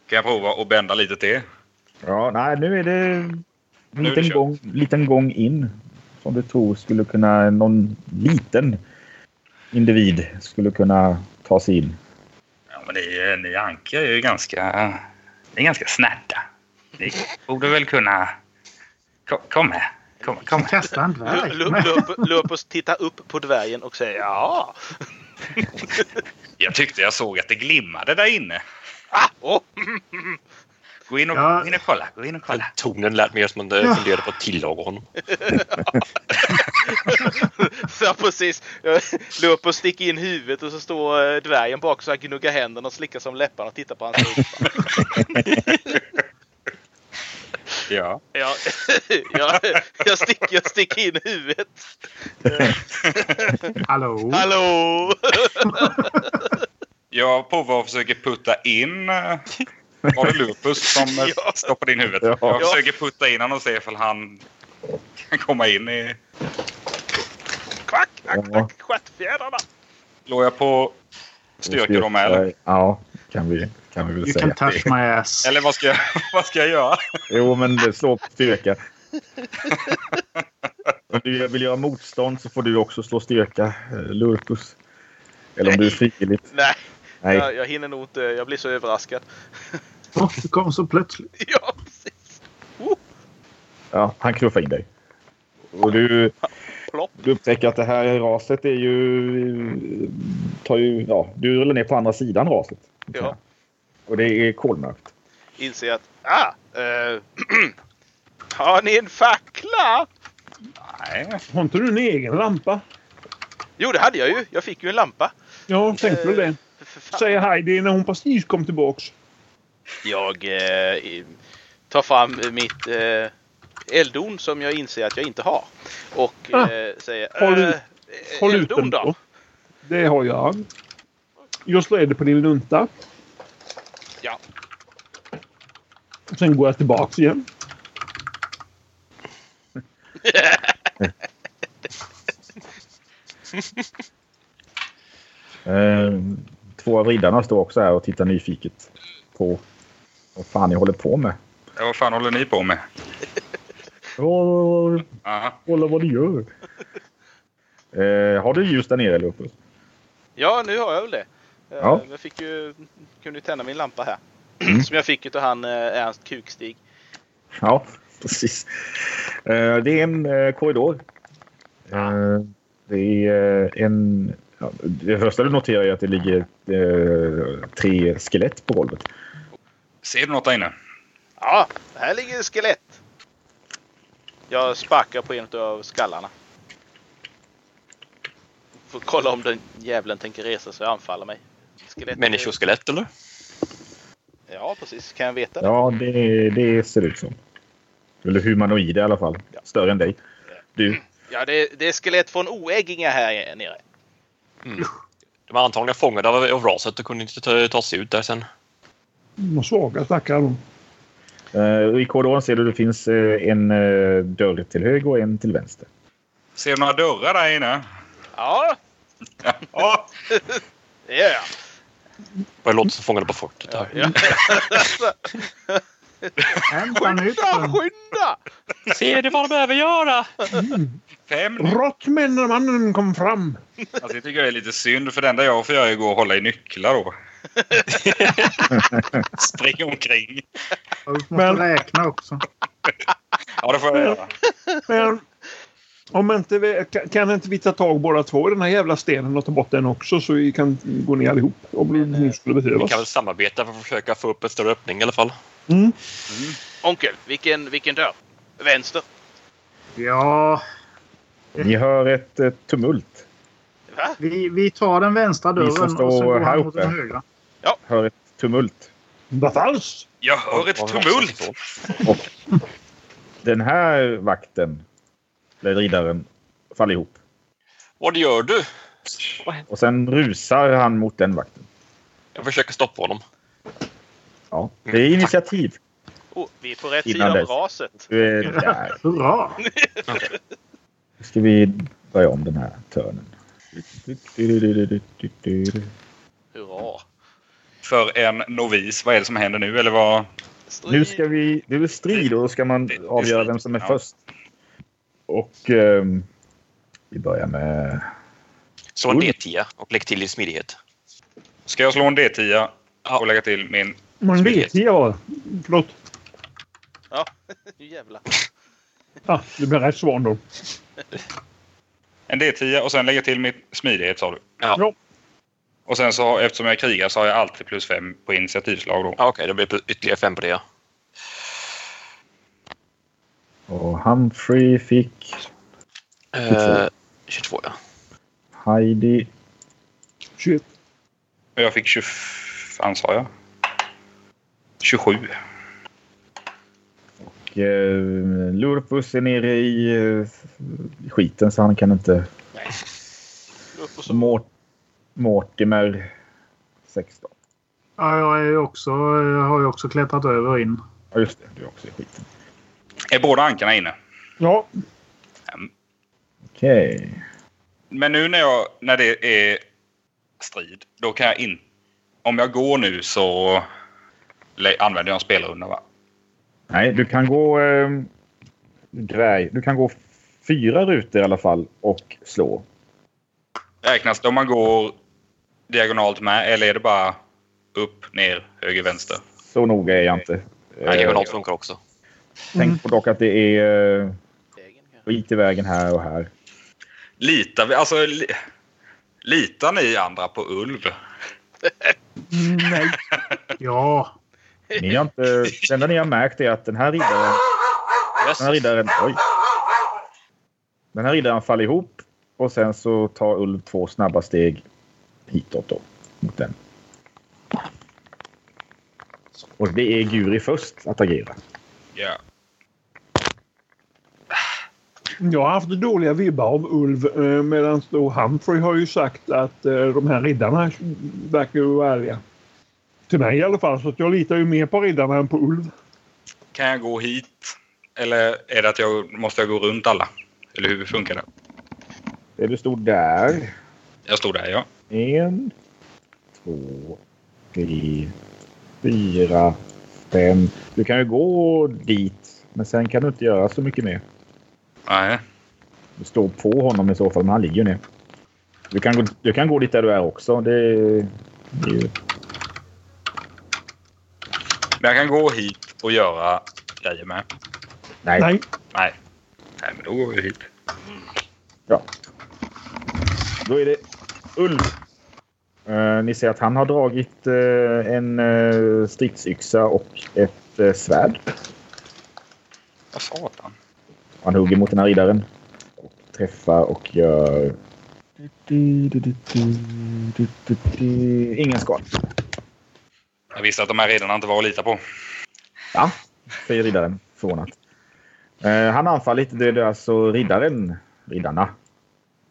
Kan jag prova att bända lite till?
Ja, nej, nu är det en
det
liten gång, liten gång in. Som du tror skulle kunna, någon liten individ skulle kunna ta sig in.
Ja, men ni, ni ankar är ju ganska... Ni är ganska snärta. Ni borde väl kunna... Kom, kom med. Kom, kom med.
Kasta en dvärg.
Lu- Lup- Lupus tittar upp på dvärgen och säger ja.
Jag tyckte jag såg att det glimmade där inne.
Ah, åh.
Gå in och,
Ja.
gå in och kolla. Gå in och kolla.
Tonen lät mer som att man
Ja.
funderade på att tillaga honom.
Ja, precis. Lupus sticker in huvudet och så står eh, dvärgen bak så han gnuggar händerna och slickar som läpparna och tittar på hans rumpa.
Ja.
Ja, jag, jag, sticker, jag sticker in huvudet.
Hallå?
Hallå!
Jag provar och försöker putta in eh, Var det Lupus som
Ja.
stoppade in huvudet?
Ja.
Jag
Ja.
försöker putta in honom och se ifall han kan komma in i...
Kvack!
Ja.
Akta stjärtfjädrarna!
Låg jag på styrka då med eller?
Ja, kan vi, kan vi väl
You
säga.
can touch my ass.
Eller vad ska jag, vad ska jag göra?
Jo, men det slår på styrka. Om du vill göra motstånd så får du också slå styrka, eh, Lurpus. Eller om du är frivilligt.
Nej,
Nej,
Jag, jag hinner nog inte. Jag blir så överraskad.
Åh, det kom så plötsligt.
Ja, precis.
ja, han knuffar in dig. Och du,
Plopp.
du upptäcker att det här raset är ju... Tar ju ja, du rullar ner på andra sidan raset.
Ja.
Och det är kolmörkt.
Inser att... Ah! Eh, har ni en fackla?
Nej.
Har inte du en egen lampa?
Jo, det hade jag ju. Jag fick ju en lampa.
Ja, tänkte väl det. Säger Heidi när hon precis kom tillbaks.
Jag eh, tar fram mitt eh, elddon som jag inser att jag inte har. Och
Ah.
eh, säger...
Håll ut-
eh,
Håll ut den då. Det har jag. Jag slår det på din lunta.
Ja.
Sen går jag tillbaks igen.
Eh, två av riddarna står också här och tittar nyfiket på vad fan ni håller på med.
Ja, vad fan håller ni på med?
Ja, kolla vad ni gör. Eh, har du ljus där nere, Lupus?
Ja, nu har jag väl det. Eh,
Ja.
Jag fick ju, kunde ju tända min lampa här.
Mm.
Som jag fick utav han eh, Ernst Kukstig.
Ja, precis. Eh, det är en eh, korridor. Eh, det är eh, en... Ja, det första du noterar är att det ligger eh, tre skelett på golvet.
Ser du något där inne?
Ja, här ligger ett skelett. Jag sparkar på en av skallarna. Får kolla om den jävlen tänker resa sig och anfalla mig. Skelett.
Människoskelett eller?
Ja, precis. Kan jag veta det?
Ja, det, det ser det ut som. Eller humanoid i alla fall.
Ja.
Större än dig. Du.
Ja, det, det är skelett från oäggingar här nere.
Mm. De var antagligen fångade av, av raset och kunde inte ta, ta sig ut där sen.
De svaga stackare de.
Eh, I korridoren ser du att det finns eh, en eh, dörr till höger och en till vänster.
Ser du några dörrar där inne?
Ja,
Ja.
det gör jag.
Det låter som fångade på fortet där.
Ja.
Hämta nytt.
Skynda, skynda!
Ser du vad de behöver göra?
Fem.
Råttmännen kom fram.
Alltså, jag tycker det är lite synd för det enda jag får göra är att gå och hålla i nycklar då. Springa omkring.
Du måste
Men-
räkna också.
Ja, det får jag göra.
Men om inte vi, kan- inte vi ta tag båda två i den här jävla stenen och ta bort den också så vi kan gå ner allihop om det nu skulle
Vi
behövas.
kan väl samarbeta för att försöka få upp en större öppning i alla fall.
Mm.
Onkel, vilken, vilken dörr? Vänster?
Ja,
Ni hör ett eh, tumult.
Va?
vi, vi tar den vänstra dörren och så går
här
han mot den högra.
Hör ett tumult.
Vad falskt!
Jag hör ett
Och- och
tumult!
så.
Den här vakten, eller riddaren, faller ihop.
Vad gör du?
Och sen rusar han mot den vakten.
Jag försöker stoppa honom.
Ja, det är initiativ.
Oh, vi är på rätt
Innan
sida av
dess.
raset.
Du är där.
Hurra!
Nu ska vi börja om den här törnen.
Hurra!
För en novis, vad är det som händer nu? Eller vad?
Nu ska vi... Det är strid och då ska man avgöra vem som är
ja.
först. Och ehm, vi börjar med...
Slå en
Oj.
D10 och lägg till i smidighet.
Ska jag slå en D10
Ja.
och lägga till min...
Man vet ja. Förlåt.
Ja, nu jävlar.
Ja, det blir rätt svan då.
En D10 och sen lägga till min smidighet sa du.
Ja.
Ja.
Och sen så eftersom jag krigar så har jag alltid plus fem på initiativslag då.
Ja, Okej, det blir ytterligare fem på det. ja.
Och Humphrey fick...
Eh, 22 ja.
Heidi...
21.
Och jag fick 20... Fan sa jag? 27.
Och eh, Lurpus är nere i eh, skiten så han kan inte...
Upp och så.
Mort, Mortimer 16.
Ja, jag är också, jag har ju också klättrat över in.
Ja, just det. Du är också i skiten.
Är båda ankarna inne?
Ja,
Okej.
Men nu när, jag, när det är strid, då kan jag inte... Om jag går nu så använder jag en spelrunda va?
Nej, du kan gå... Eh, dvärg. Du kan gå fyra rutor i alla fall och slå.
Räknas det om man går diagonalt med eller är det bara upp, ner, höger, vänster?
Så noga är jag inte.
Ja,
Eh,
diagonalt funkar också.
Tänk på dock att det är eh,
Vägen här.
skit i vägen här och här.
Litar vi... Alltså, li, litar ni andra på Ulv?
Nej. Ja.
Ni har inte, det enda ni har märkt är att den här riddaren... Den här riddaren... Oj! Den här riddaren faller ihop och sen så tar Ulv två snabba steg hitåt då. Mot den. Och det är Guri först att agera.
Ja.
jag har haft dåliga vibbar av Ulv eh, medan då Humphrey har ju sagt att eh, de här riddarna verkar ju vara ärliga. Till mig i alla fall. Så att jag litar ju mer på riddarna än på Ulv.
Kan jag gå hit? Eller är det att jag måste jag gå runt alla? Eller hur funkar det?
Det du stod där.
Jag stod där, ja.
En, två, tre, fyra, fem. Du kan ju gå dit. Men sen kan du inte göra så mycket mer.
Nej.
Du står på honom i så fall, men han ligger ju ner. Du kan, gå, du kan gå dit där du är också. Det, det är ju...
Men jag kan gå hit och göra grejer med.
Nej.
Nej.
Nej. Nej, men då går vi hit.
Ja. Då är det Ulf. Eh, ni ser att han har dragit eh, en uh, stridsyxa och ett uh, svärd.
Vad satan?
Han hugger mot den här riddaren. Och träffar och gör... Ingen skada.
Jag visste att de här riddarna inte var att lita på.
Ja, säger riddaren förvånat. Eh, han anfaller lite. Det är alltså riddaren. Riddarna.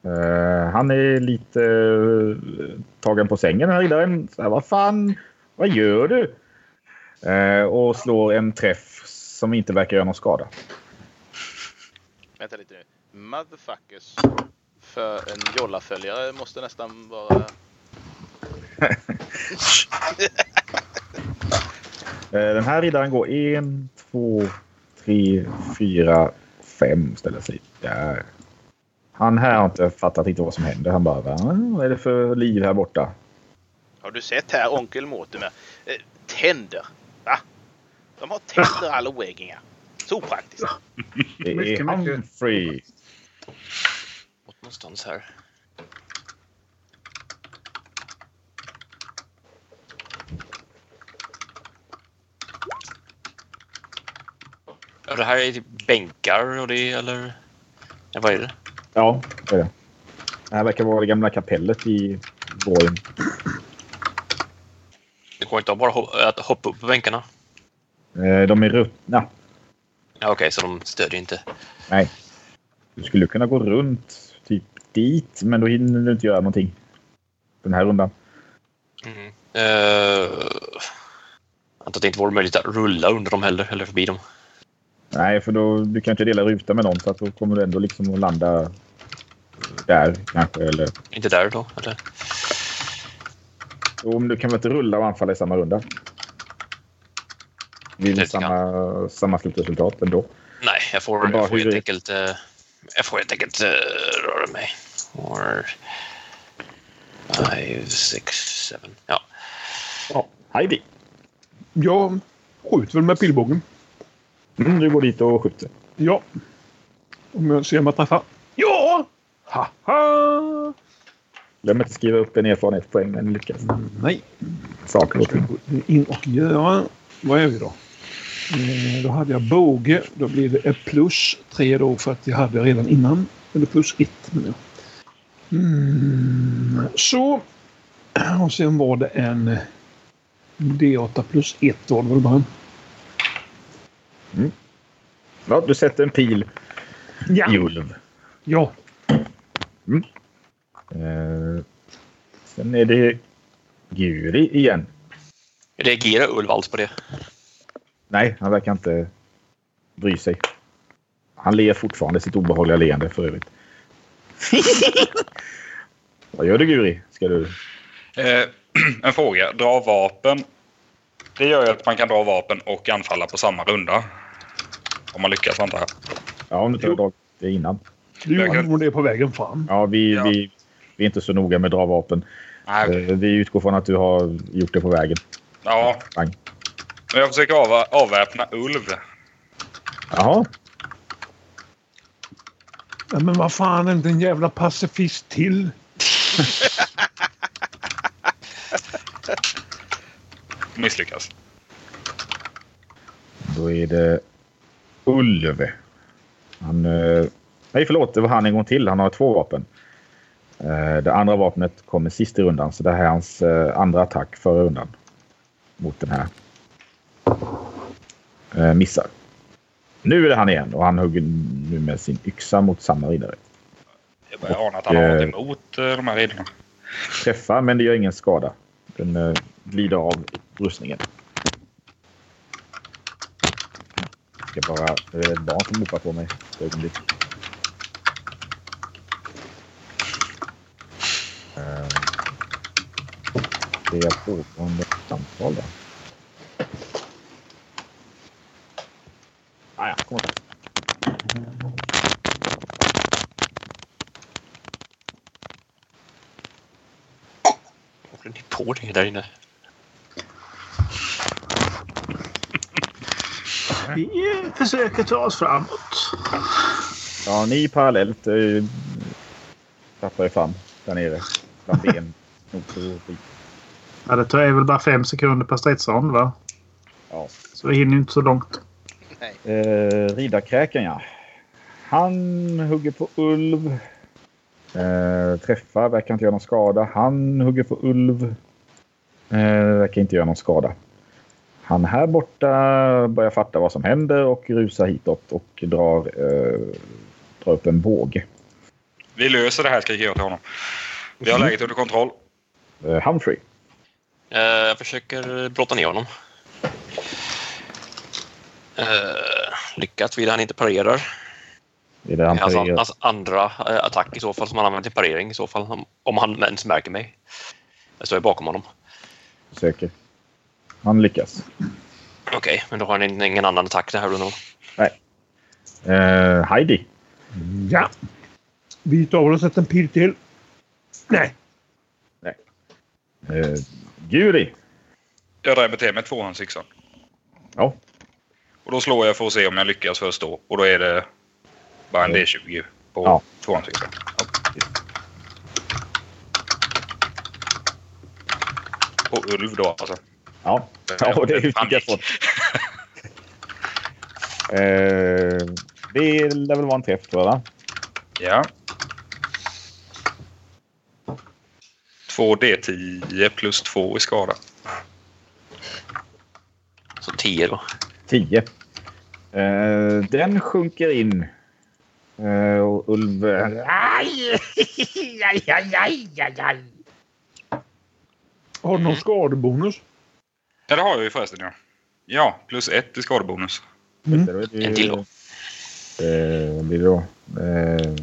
Eh, han är lite eh, tagen på sängen, den här riddaren. Så här, vad fan, vad gör du? Eh, och slår en träff som inte verkar göra någon skada.
Vänta lite nu. Motherfuckers. För en jollaföljare måste nästan vara...
Eh, den här riddaren går en, två, tre, fyra, fem ställer sig där. Han här har inte fattat riktigt vad som händer. Han bara, Va? vad är det för liv här borta?
Har du sett här onkel Mortimer? Eh, tänder. Va? De har tänder alla oäggingar. Så praktiskt.
Det är. Humphrey.
Åt någonstans här. Ja, det här är typ bänkar och det eller? Ja, vad är det?
Ja, det är det. Det här verkar vara det gamla kapellet i borgen.
Det går inte att bara ho- att hoppa upp på bänkarna?
Eh, De är ruttna.
Ja, Okej, så de stödjer inte.
Nej. Du skulle kunna gå runt typ dit, men då hinner du inte göra någonting. Den här rundan.
Mm. Jag antar att det inte vore möjligt att rulla under dem heller, eller förbi dem.
Nej, för då, du kan inte dela ruta med någon så att då kommer du ändå liksom att landa där kanske. Eller
Inte där då, eller?
Jo, men du kan väl inte rulla och anfalla i samma runda? Vill
Det
samma, samma slutresultat ändå.
Nej, jag får,
bara
jag får helt enkelt, eh, jag får helt enkelt uh, röra mig. Or... Five, six, seven. Ja.
Ja, Heidi.
Jag skjuter väl med pilbågen.
Mm, du går dit och skjuter.
Ja. Om jag ser om jag träffar. Ja! Haha!
Glöm inte skriva upp en erfarenhetspoäng när ni lyckas.
Nej.
Saker och ting.
in och göra... Vad är vi då? Eh, Då hade jag båge. Då blir det ett plus tre då för att jag hade redan innan. Eller plus ett menar jag. Mm, så. Och sen var det en D8 plus 1 var det väl bara.
Ja, du sätter en pil
Ja.
i Ulv.
Ja.
Eh, sen är det Guri igen.
Reagerar Ulv alls på det?
Nej, han verkar inte bry sig. Han ler fortfarande sitt obehagliga leende för övrigt. Vad gör du Guri? Ska du...
Eh, en fråga. Dra vapen. Det gör ju att man kan dra vapen och anfalla på samma runda. Om man lyckas antar jag.
Ja, om du tar det innan.
Du
kan-
nog det på vägen fram.
Ja, vi,
Ja.
Vi, vi är inte så noga med dra vapen.
Nej, okej.
Eh, Vi utgår från att du har gjort det på vägen.
Ja,
Bang.
men jag försöker av, avväpna Ulv.
Jaha.
Ja, men vad fan, inte en jävla pacifist till.
Misslyckas.
Då är det Ulv. Han... eh, Nej, förlåt. Det var han en gång till. Han har två vapen. Eh, Det andra vapnet kommer sist i rundan, så det här är hans eh, andra attack förra rundan. Mot den här. Missar. Nu är det han igen och han hugger nu med sin yxa mot samma riddare.
Jag börjar ana att han har något emot de här riddarna.
Träffar, men det gör ingen skada. Den glider av rustningen. Jag ska bara... Det är ett barn som ropar på mig. Ett ögonblick. Eh, det är pågående samtal där. Ah, ja, kom igen.
Håller ni på det där inne?
Vi försöker ta oss framåt.
Ja, ni parallellt eh, tappar er fram där nere. Bland ben. noter och skit.
Ja, det tar väl bara fem sekunder per stridsrond va?
Ja.
Så vi hinner inte så långt.
Eh, Riddarkräken, ja. Han hugger på Ulv. Eh, träffar, verkar inte göra någon skada. Han hugger på Ulv. Eh, verkar inte göra någon skada. Han här borta börjar fatta vad som händer och rusar hitåt och drar, eh, drar upp en båge.
Vi löser det här skriker jag till honom. Vi har läget under kontroll.
Eh, Humphrey.
Eh, jag försöker brotta ner honom. Eh, lyckat vida han inte parerar.
Det är det han
Hans,
parerar.
hans andra eh, attack i så fall som han använder till parering i så fall. Om, om han ens märker mig. Jag står bakom honom.
Försöker. Han lyckas.
Okej, men då har han ingen annan attack det här rundan.
Eh, Heidi.
Ja. Vi tar väl och sätter en pil till. Nej.
Eh, Guri.
Jag drämmer till med tvåhandsyxan.
Ja.
Och då slår jag för att se om jag lyckas först då. Och då är det bara en D20 på
Ja.
tvåhandsyxan. På Ulv då alltså.
Ja, ja det fick jag fått. Eh, det lär väl vara en träff tror jag, va?
Ja. 2 D10 plus 2 i skada.
Så 10 då.
10. Eh, den sjunker in. Eh, och Ulv...
Aj! Aj, aj, aj, aj, aj.
Har du någon skadebonus?
Ja, det har jag ju förresten ja. Ja, plus 1 i skadebonus.
Mm. Det ju-
En till då.
Eh, vad blir det då? Eh,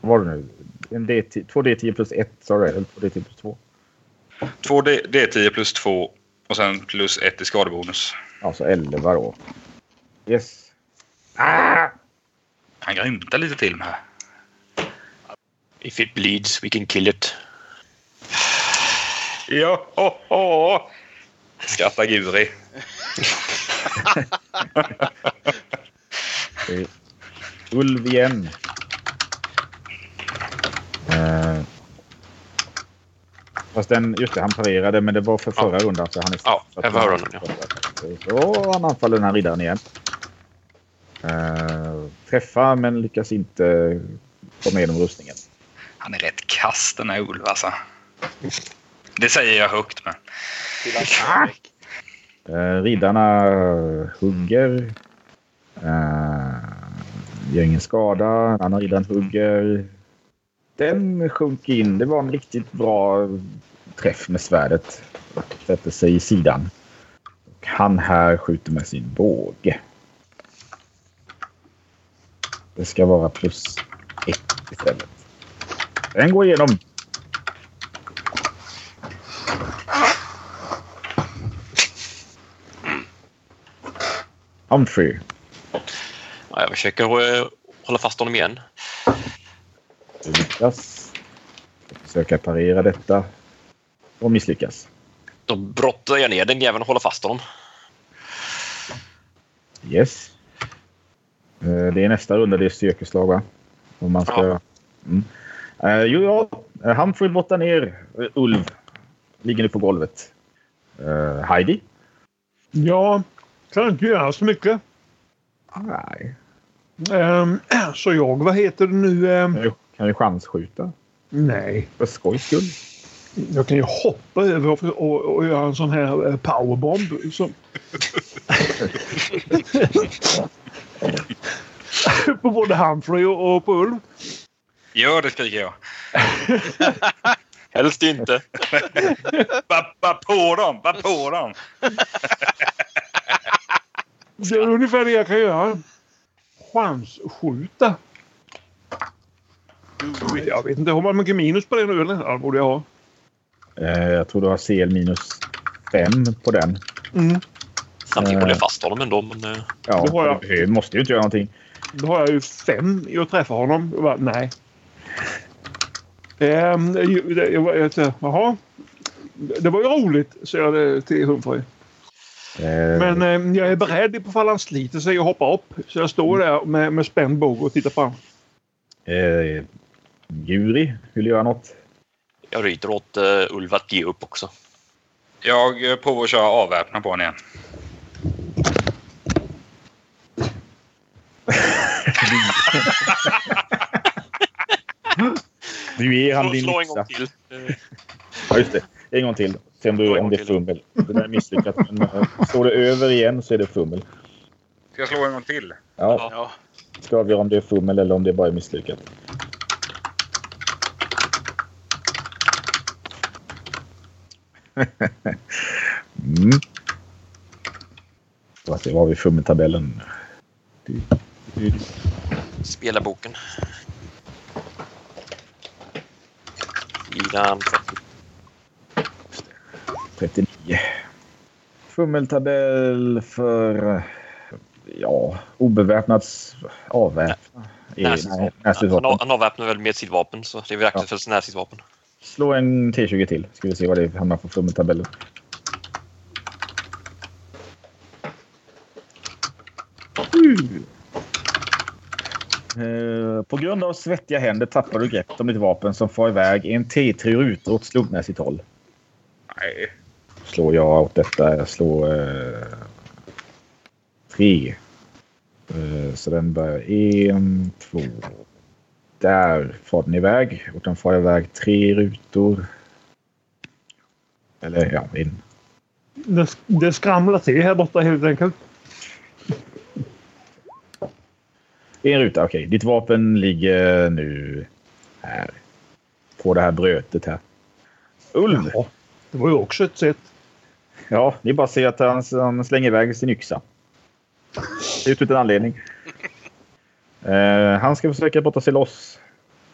vad var det nu? En D10, 2 D10 plus 1 sa du? Eller 2 D10 plus 2?
2 D- D10 plus 2 och sen plus 1 i skadebonus.
Alltså 11 då. Yes.
Ah!
Han grymtar lite till med.
If it bleeds we can kill it.
Ja, oh, oh. Skrattar Guri.
Ulv igen. Eh, fast den, just det, han parerade men det var för förra rundan så han är
Ja, för förra rundan,
Så han anfaller den här riddaren igen. Eh, träffar men lyckas inte komma igenom rustningen.
Han är rätt kass den här Ulv alltså. Det säger jag högt men.
Till. Ah!
Eh, riddarna hugger. Eh, gör ingen skada. Den andra riddaren hugger. Den sjunker in. Det var en riktigt bra träff med svärdet. Sätter sig i sidan. Och han här skjuter med sin båge. Det ska vara plus ett istället. Den går igenom. Humphrey.
Ja, jag försöker eh, hålla fast honom igen.
Du lyckas. Försöka parera detta. Och misslyckas.
Då brottar jag ner den jäveln och håller fast honom.
Yes. Eh, Det är nästa runda. Det är styrkeslag va? Om man ska...
Ja.
Mm. Eh, jo, ja. Humphrey brottar ner Ulv. Ligger nu på golvet. Eh, Heidi?
Jag kan inte göra så mycket.
Nej.
Ehm, så jag, vad heter det nu? ehm,
Kan du, chansskjuta?
nej.
För skojs skull.
Jag kan ju hoppa över och, och, och göra en sån här eh, powerbomb. Som... på både Humphrey och, och på Ulf.
Gör det skriker jag.
Helst inte.
Bara på dem! Bara på dem!
Det är ungefär det jag kan göra. Chansskjuta. Jag vet inte, har man mycket minus på det nu eller? Ja, det borde jag ha.
Eh, jag tror du har CL minus fem på den.
Mm.
Samtidigt håller jag fast honom ändå. Men, eh,
Ja,
Det har jag.
du måste ju inte göra någonting.
Då har jag ju fem i att träffa honom. Jag bara, nej. Ehm, jag, jag, jag, jag, jaha. Det var ju roligt, säger jag till Humphrey.
Eh,
Men eh, jag är beredd ifall han sliter sig och hoppar upp. Så jag står där med, med spänd båge och tittar fram.
eh, Juri vill göra något.
jag ryter åt uh, Ulv att ge upp också.
Jag eh, provar att köra avväpna på honom igen.
Du ger han din
slå en gång
yxa.
till. Eh,
Ja, just det. En gång till. Se om,
Slå
du, om det är fummel. Det där är misslyckat. Men eh, står det över igen så är det fummel.
Ska jag slå en gång till?
Ja,
Ja.
ska avgöra om det är fummel eller om det bara är misslyckat. mm. Får se, var har vi fummeltabellen? Du, du, du.
Spela boken. Sidan 30.
39. Fummeltabell för ja, obeväpnat avväpna. I-
Närstridsvapen.
nej,
Han, han avväpnar väl med sitt vapen så det är väl aktuellt för ett närstridsvapen.
Slå en T20 till. Ska vi se vad det hamnar på fummeltabellen. Eh, På grund av svettiga händer tappar du greppet om ditt vapen som far iväg i en T3 ruta åt slumpmässigt håll.
Nej.
Slår jag åt detta. Jag slår eh, tre. Eh, så den börjar en, två. Där far den iväg. Och den far iväg tre rutor. Eller ja, en.
Det, det skramlar till här borta helt enkelt.
En ruta, okej. Ditt vapen ligger nu här. På det här brötet här. Ulv!
Ja, det var ju också ett sätt.
Ja, ni bara ser att han, han slänger iväg sin yxa. Det är utan anledning. Eh, han ska försöka brotta sig loss.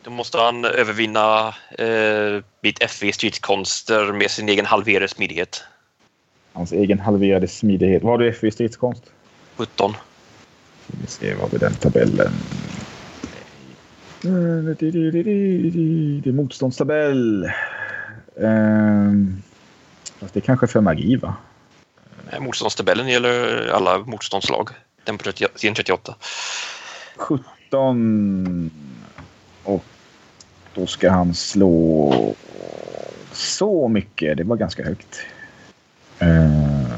Då måste han övervinna eh, mitt FV stridskonster med sin egen halverade smidighet.
Hans egen halverade smidighet. Vad har du F i stridskonst?
17.
Vi ser vad vi den tabellen. Det är motståndstabell. Ehm, Fast det är kanske för magi va?
Motståndstabellen gäller alla motståndslag. Den på 30, sidan 38.
17. Och då ska han slå så mycket. Det var ganska högt. Eh,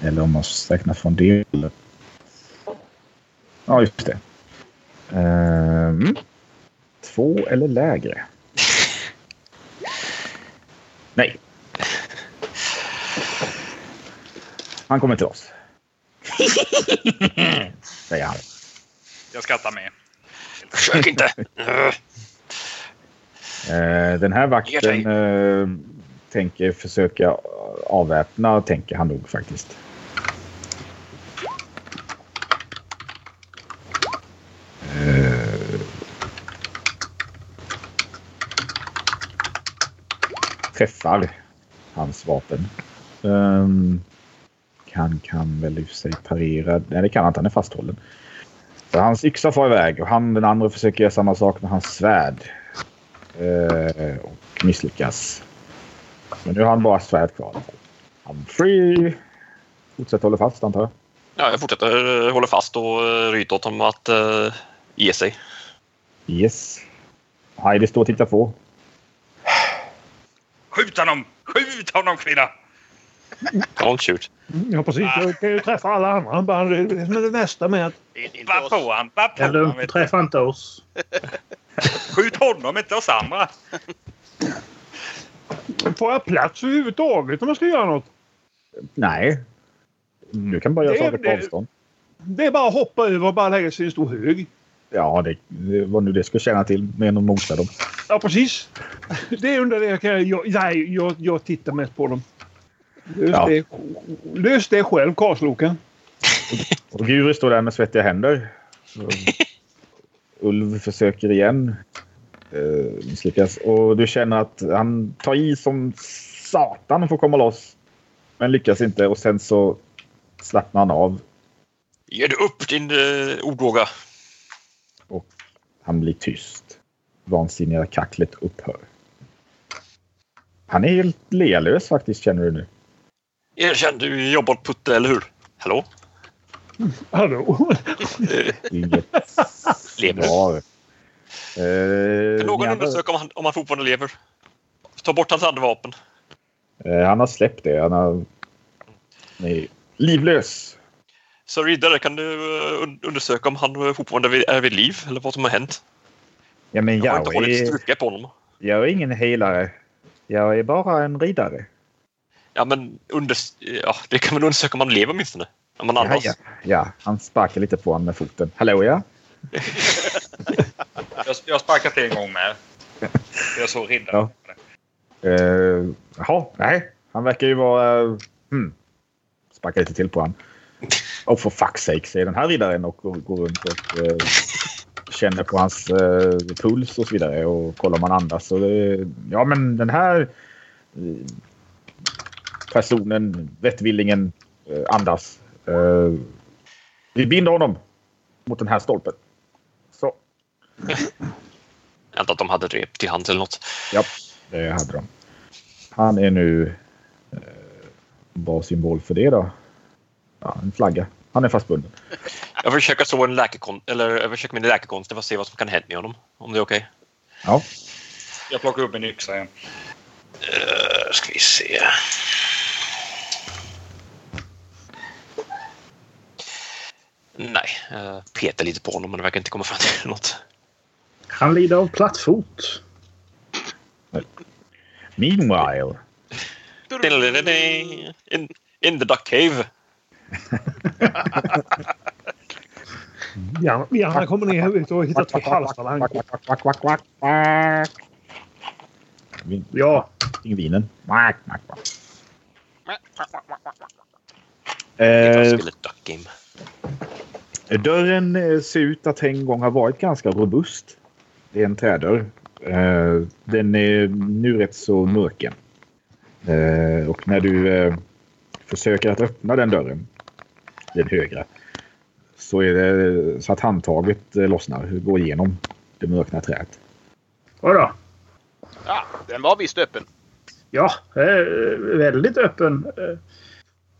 eller om man räknar från del. Ja, just det. Eh, mm. Två eller lägre. Nej. Han kommer till oss. Säger han.
Jag skrattar med.
Försök inte! Eh,
den här vakten eh, tänker försöka avväpna, tänker han nog faktiskt. Eh, träffar hans vapen. Ehm, kan, kan väl i och för sig parera. Nej, det kan han inte. Han är fasthållen. Så hans yxa far iväg och han den andra försöker göra samma sak med hans svärd. Eh, och misslyckas. Men nu har han bara svärd kvar. i alla fall. Han free. Fortsätter hålla fast antar jag.
Ja, jag fortsätter eh, hålla fast och uh, ryta åt honom att uh, ge sig.
Yes. Heidi står och tittar på.
Skjut honom! Skjut honom kvinna!
Don't shoot.
Ja, precis. Jag kan ju träffa alla andra. Bara det är det värsta med att...
Bara
oss.
på han, bara på han. du.
Träffa inte oss.
Skjut honom, inte oss andra.
Får jag plats överhuvudtaget om jag ska göra något?
Nej. Du kan bara göra
Det-
saker på
det-
avstånd.
Det är bara att hoppa över och bara lägga sig i en stor hög.
Ja, det, det var nu det skulle tjäna till med att mota dem.
Ja, precis. Det är under det jag kan... Jag, nej, jag, jag tittar mest på dem. Lös,
Ja.
det, lös det själv, Karlsloken.
Och Guri står där med svettiga händer. Så Ulv försöker igen. Uh, misslyckas. Och du känner att han tar i som satan och får komma loss. Men lyckas inte och sen så slappnar han av.
Ge dig upp din uh, ordvåga.
Han blir tyst. Vansinniga kacklet upphör. Han är helt lealös faktiskt känner du nu.
Erkänn, du jobbar på Putte, eller hur? Hallå?
Hallå?
Uh,
Inget
lever du?
svar. Eh,
Kan någon undersöka om han, om han fortfarande lever? Ta bort hans andra vapen.
Eh, han har släppt det. Han har... Nej. Livlös.
Så riddare, kan du eh, un- undersöka om han eh, fortfarande är vid- liv eller vad som har hänt?
Ja, men
Jag har
jag,
inte hållit
är,
stryka på honom.
jag är ingen helare. Jag är bara en ridare.
Ja, men under, ja, det kan man undersöka om han lever åtminstone. Om han
Ja,
andas.
ja. ja, han sparkar lite på honom med foten. Hallå ja.
Jag, jag har sparkat en gång med. Jag såg riddaren.
Ja. Uh, jaha, nej. Han verkar ju vara... Uh, hmm. Sparkar lite till på honom. Oh for fuck's sake, säger den här riddaren och går, runt och uh, känner på hans uh, puls och så vidare och kollar om han andas. Och det, ja, men den här personen, vettvillingen, eh, andas. Eh, vi binder honom mot den här stolpen. Så,
Jag antar att de hade rep till hand eller något.
ja, det hade de. Han är nu... Eh, bra symbol för det då. Ja, en flagga. Han är fastbunden.
Jag försöker så en läkekonst, eller jag försöker med läkekonst för att se vad som kan hända med honom. Om det är okej.
Ja.
Jag plockar upp min yxa igen.
Uh, ska vi se. Nej, uh, petar lite på honom men det verkar inte komma fram till något.
Han lider av plattfot.
Meanwhile.
In, in the duck cave.
Vi andra kommer ner du, och hittar två.
Vin-
Ja,
Pingvinen. Quack, quack.
Det är
Eh,
duck game.
Dörren eh, ser ut att en gång ha varit ganska robust. Det är en trädörr. Eh, den är nu rätt så mörken. Eh, och när du försöker att öppna den dörren, den högra, så är det så att handtaget lossnar, går igenom det mörkna trädet.
vadå?
Ja, den var visst öppen.
Ja, väldigt öppen.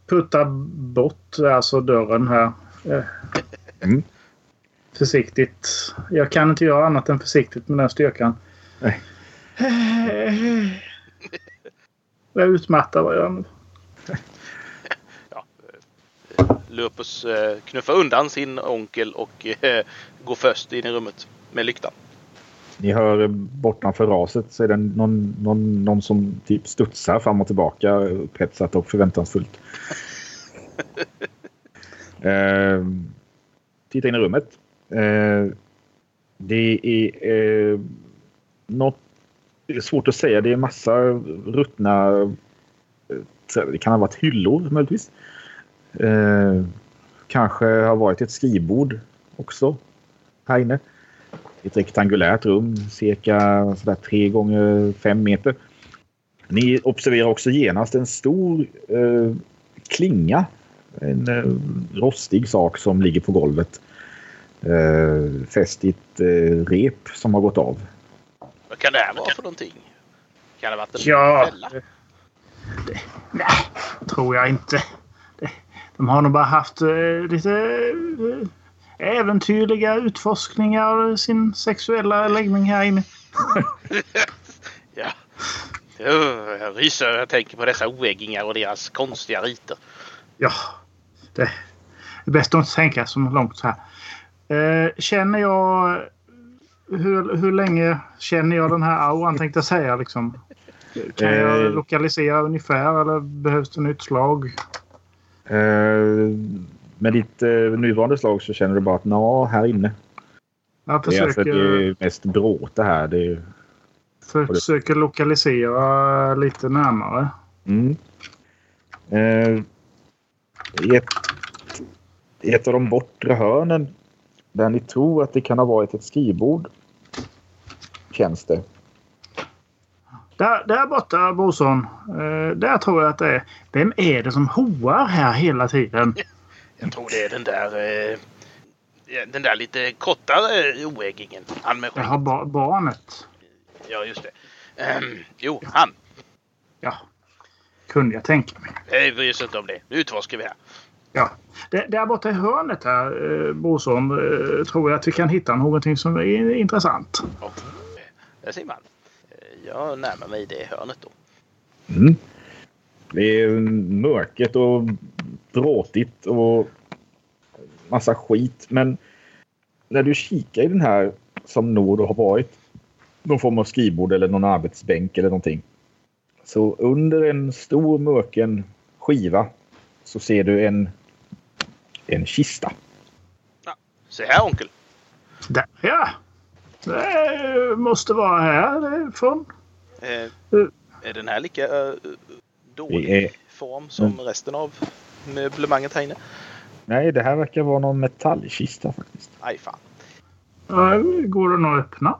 Putta bort alltså dörren här. Eh,
Mm.
Försiktigt. Jag kan inte göra annat än försiktigt med den styrkan.
Nej.
Jag är utmattad. Vad gör jag nu?
Lupus eh, knuffar undan sin onkel och eh, går först in i rummet med lyktan.
Ni hör bortanför raset så är det någon, någon, någon som typ studsar fram och tillbaka upphetsat och förväntansfullt. eh, titta in i rummet. Eh, det är eh, något det är svårt att säga. Det är massa ruttna... eh, Det kan ha varit hyllor möjligtvis. Eh, kanske har varit ett skrivbord också här inne. Ett rektangulärt rum, cirka sådär 3 gånger 5 meter. Ni observerar också genast en stor eh, klinga. En eh, rostig sak som ligger på golvet. Eh, fäst i ett eh, rep som har gått av.
Vad kan det här vara för någonting? Kan det ha varit en
Ja.
fälla?
Nej, tror jag inte. Det- De har nog bara haft eh, lite eh, äventyrliga utforskningar av sin sexuella läggning här inne.
Ja. Jag ryser när jag tänker på dessa oäggingar och deras konstiga riter.
Ja, det är bäst att inte tänka så långt här. Eh, känner jag... Hur, hur länge känner jag den här auran tänkte jag säga liksom? Kan jag
Eh.
lokalisera ungefär eller behövs det nytt slag?
Eh, med ditt eh, nuvarande slag så känner du bara att nå här inne.
Jag
Det är, alltså,
försöker,
det är mest bråte här. Det är,
försöker lokalisera lite närmare.
mm. eh, i, ett, I ett av de bortre hörnen där ni tror att det kan ha varit ett skrivbord känns det.
Där, där borta, brorson. Eh, där tror jag att det är. Vem är det som hoar här hela tiden?
Jag tror det är den där... Eh, den där lite kortare oäggingen. Han med
Jag
skägg.
har ba- barnet.
Ja, just det. Ehm, jo, han.
Ja, kunde jag tänka mig.
Jag bryr sig inte om det. Nu utforskar vi här.
Ja. Där, där borta i hörnet här, eh, brorson, eh, tror jag att vi kan hitta någonting som är intressant.
Eh, där ser man. Eh, Jag närmar mig det hörnet då.
Mm. Det är mörket och bråtigt och massa skit. Men när du kikar i den här som Nord har varit någon form av skrivbord eller någon arbetsbänk eller någonting. Så under en stor mörken skiva så ser du en, en kista.
Se här onkel.
Där, ja! Det måste vara härifrån.
Eh,
Mm.
är den här lika eh, dålig
är,
form som
Mm.
resten av möblemanget här inne?
nej, det här verkar vara någon metallkista faktiskt.
Aj fan.
Går den att öppna?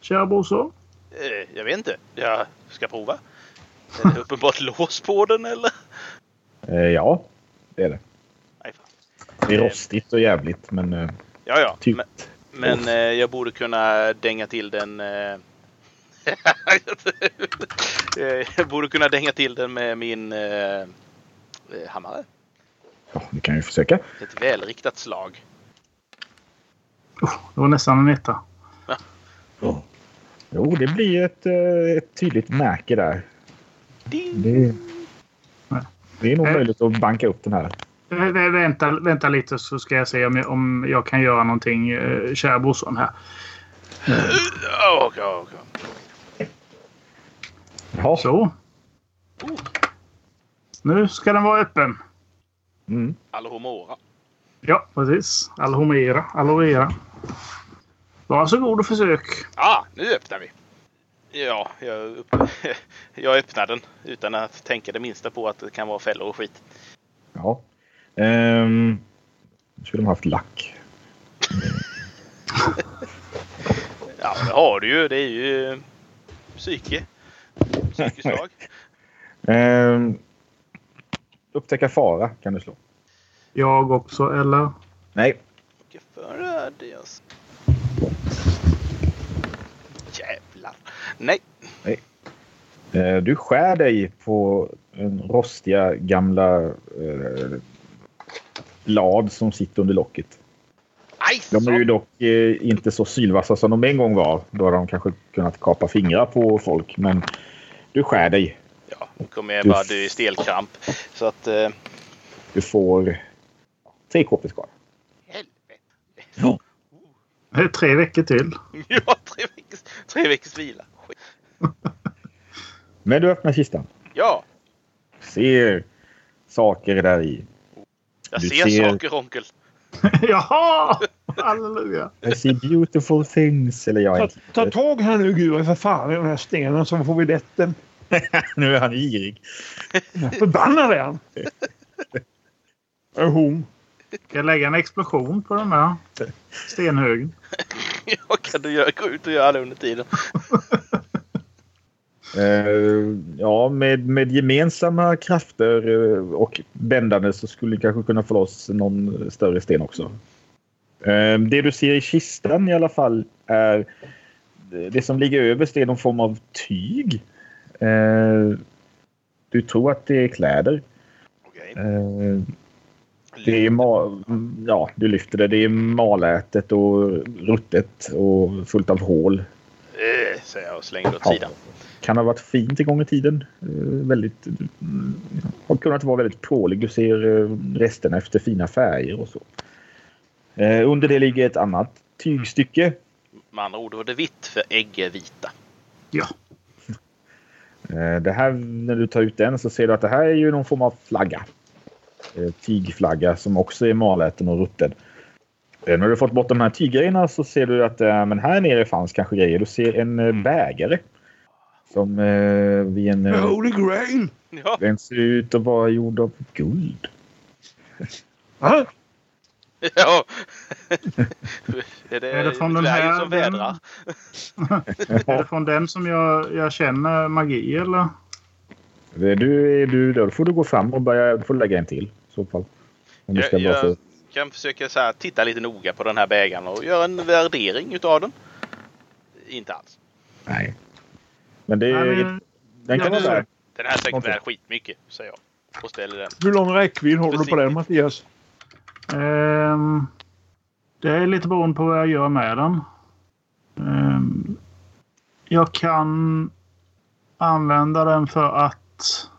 Kära brorson?
Eh, jag vet inte. Jag ska prova. Är det uppenbart lås på den eller?
Eh, ja, det är det.
Aj fan.
Det är rostigt och jävligt men eh,
Ja, ja.
typ.
Men, men jag borde kunna dänga till den. Jag borde kunna dänga till den med min eh, eh, hammare.
Ja, vi kan ju försöka.
Ett välriktat slag.
Oh, det var nästan en etta.
Jo, det blir ett, eh, ett tydligt märke där.
Ding!
Det, det är nog
Eh.
möjligt att banka upp den här.
Vä- vä- Vänta, vänta lite så ska jag se om jag, om jag kan göra någonting, kära brorson här.
Åh, åh, åh.
Ja.
Så. Nu ska den vara öppen.
Mm.
Alohomora.
Ja, precis. Alhomera. Aloe Varsågod och försök.
Ah, nu öppnar vi. Ja, jag, upp, jag öppnar den utan att tänka det minsta på att det kan vara fällor och skit.
ja. Ehm, nu skulle de haft lack.
Ja, det har du ju. Det är ju psyke. Psykeslag.
Ehm, upptäcka fara kan du slå.
Jag också, eller?
Nej.
Förödelse. Jävlar. Nej.
Eh, du skär dig på en rostiga gamla eh, blad som sitter under locket.
Aj,
De är ju dock eh, inte så sylvassa som de en gång var. Då har de kanske kunnat kapa fingrar på folk. Men du skär dig.
Ja, nu kommer jag bara dö i stelkramp. Så att... Eh,
Du får tre KP skada.
helvete.
Det är tre veckor till.
Ja, tre veckors, tre veckors vila.
Men du öppnar kistan.
Ja,
Ser saker där i.
jag
Du
ser,
ser-
saker onkel.
Jaha! Halleluja.
I see beautiful things. Eller jag
Ta,
inte.
ta tag här nu Guri för fan i den här stenen så får vi lätt den.
Nu är han girig.
Förbannad är han. Är hon.
Ska jag lägga en explosion på den där stenhögen?
Ja, kan du göra, gå ut och göra det under tiden?
Eh, ja, med, med gemensamma krafter eh, och bändande så skulle du kanske kunna få loss någon större sten också. Eh, det du ser i kistan i alla fall är det som ligger överst är någon form av tyg. Eh, du tror att det är kläder.
Okej.
Eh, det är ja, du lyfter det. Det är malätet och ruttet och fullt av hål.
Eh, säger jag och slänger det åt
Ja.
sidan.
kan ha varit fint en gång i tiden. Eh, väldigt, mm, har kunnat vara väldigt prålig. Du ser eh, resterna efter fina färger och så. Eh, under det ligger ett annat tygstycke.
Med andra ord var det vitt för ägg är vita.
Ja.
Eh, det här, när du tar ut den så ser du att det här är ju någon form av flagga. Eh, tygflagga som också är maläten och rutten. Eh, när du fått bort de här tyggrejerna så ser du att eh, men här nere fanns kanske grejer. Du ser en eh, bägare. Som eh, vid en... Eh,
Holy Grail!
Den ser ut att vara gjord av guld.
Ja. är det,
Är det från den här-
som vädrar?
Är det från den som jag, jag känner magi eller?
Det- Du, är du, då får du gå fram och börja, får lägga en till. I så fall. Om
Jag, jag kan försöka så här, titta lite noga på den här bägaren och göra en värdering utav den. Inte alls.
nej. Men det,
Nej, men-
den kan
Ja,
vara värd.
Den här är säkert värd skitmycket, säger jag. Och ställer den.
Hur lång räckvidd har du på den Mattias?
Ehm, det är lite beroende på vad jag gör med den. Ehm, jag kan använda den för att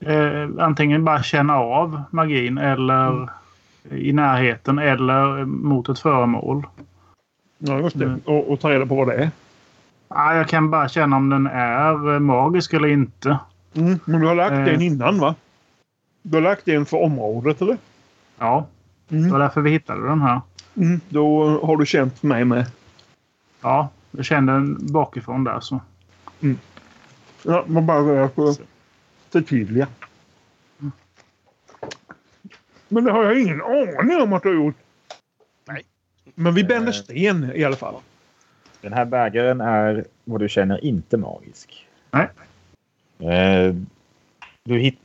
eh, antingen bara känna av magin eller i närheten eller mot ett föremål.
Ja, just det.
Mm.
Och, och ta reda på vad det är.
Ah, jag kan bara känna om den är eh, magisk eller inte.
Mm. Men du har lagt
Eh.
en innan va? Du har lagt en för området eller?
Ja, det var
Mm.
därför vi hittade den här.
Mm. Då har du känt mig med.
Ja, jag kände den bakifrån där så.
Ja, man bara rör på förtydliga. Men det har jag ingen aning om att du har gjort.
Nej.
Men vi bänder sten i alla fall.
Den här bägaren är vad du känner inte magisk.
Nej.
Eh, du hittar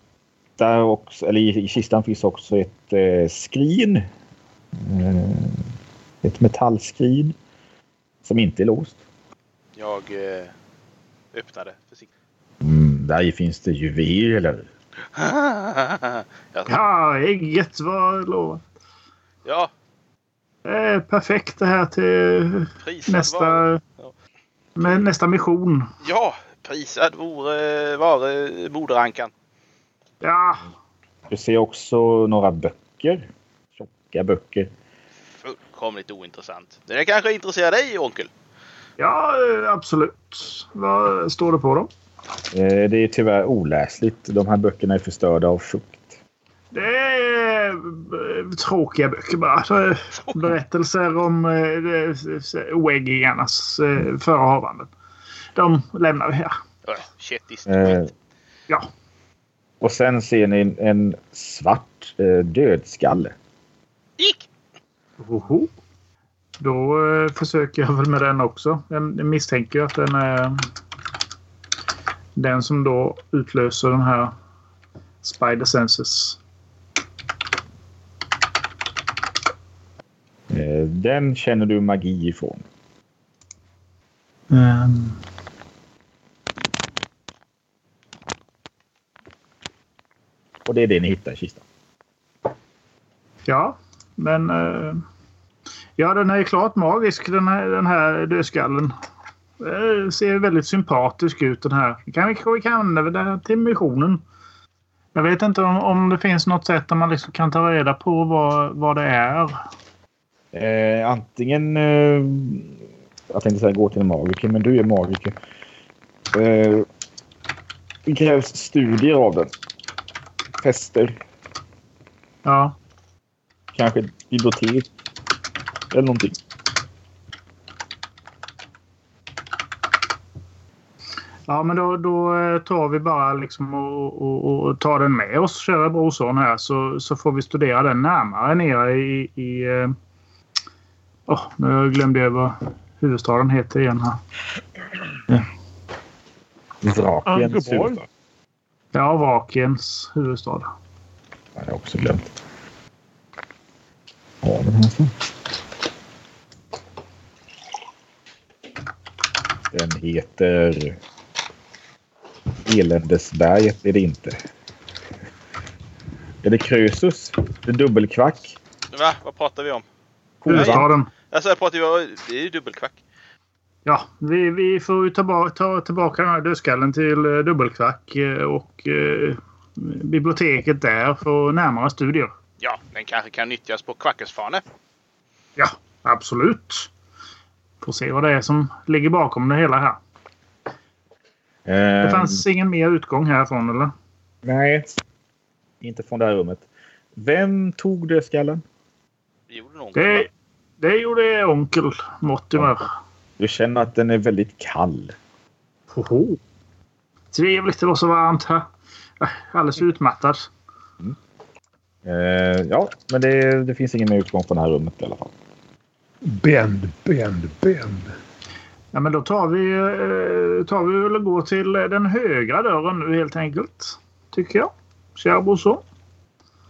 också, eller i, i kistan finns också ett eh, skrin. Eh, ett metallskrin. Som inte är låst.
Jag eh, öppnade försiktigt.
Mm, där finns det juveler.
jag,
Ja, ägget var lovat.
ja,
Det är perfekt det här till
prisad
nästa.
Ja.
med nästa mission.
Ja, prisad vore, vare moderankan.
Ja,
Du ser också några böcker. Tjocka böcker.
Fullkomligt ointressant. Det kanske intresserar dig, onkel?
ja eh, absolut. Vad står det på dem?
Eh, det är tyvärr oläsligt. De här böckerna är förstörda av fukt.
Det är eh, tråkiga böcker bara. Berättelser om oäggingarnas eh, förehavanden. De lämnar vi här.
Kättis.
Eh,
Ja.
Och sen ser ni en, svart eh, dödskalle.
Gick!
Oho. Då eh, försöker jag väl med den också. Jag jag misstänker att den är den som då utlöser den här Spider Senses.
Eh, den känner du magi ifrån.
Ehm.
Och det är det ni hittar i kistan.
Ja, men... eh, ja, den är klart magisk den här, den här dödskallen. Eh, ser väldigt sympatisk ut den här. Kan vi, vi kan använda den till missionen. Jag vet inte om, om det finns något sätt där man liksom kan ta reda på vad, vad det är.
Eh, antingen... Eh, jag tänkte säga gå till en magiker, men du är magiker. Eh, det krävs studier av den. Fester,
Ja,
kanske bibliotek. eller någonting.
Ja, men då, då eh, tar vi bara liksom och, och, och tar den med oss, kära brorson här, så, så får vi studera den närmare nere i... i. Åh, nu glömde jag vad huvudstaden heter igen här.
Ankeborg.
huvudstad.
Ja, Vakiens huvudstad.
Jag har också glömt. Ja, den här så. Den heter... Eländesberget är det inte. Är det Krösus? Det är dubbelkvack?
Va? Vad pratar vi om?
Kovan?
Huvudstaden.
Alltså jag pratar ju... Det är ju dubbelkvack.
Ja, vi, vi får ju ta, ta tillbaka den här dödskallen till eh, Dubbelkvack eh, och eh, biblioteket där för närmare studier.
Ja, den kanske kan nyttjas på Kvackesfane.
Ja, absolut. Får se vad det är som ligger bakom det hela här. Det
Ehm,
fanns ingen mer utgång härifrån eller?
Nej, inte från det här rummet. Vem tog dödskallen?
Det gjorde någon.
Det, det gjorde onkel Mortimer.
Du känner att den är väldigt kall.
Hoho. Trevligt, det var så varmt här. Alldeles utmattad.
Eh, ja, men det, det finns ingen mer utgång från det här rummet i alla fall.
Bänd, bänd, bänd.
Ja, men då tar vi, eh, tar vi väl och går till den högra dörren nu helt enkelt. Tycker jag. Kära brorson.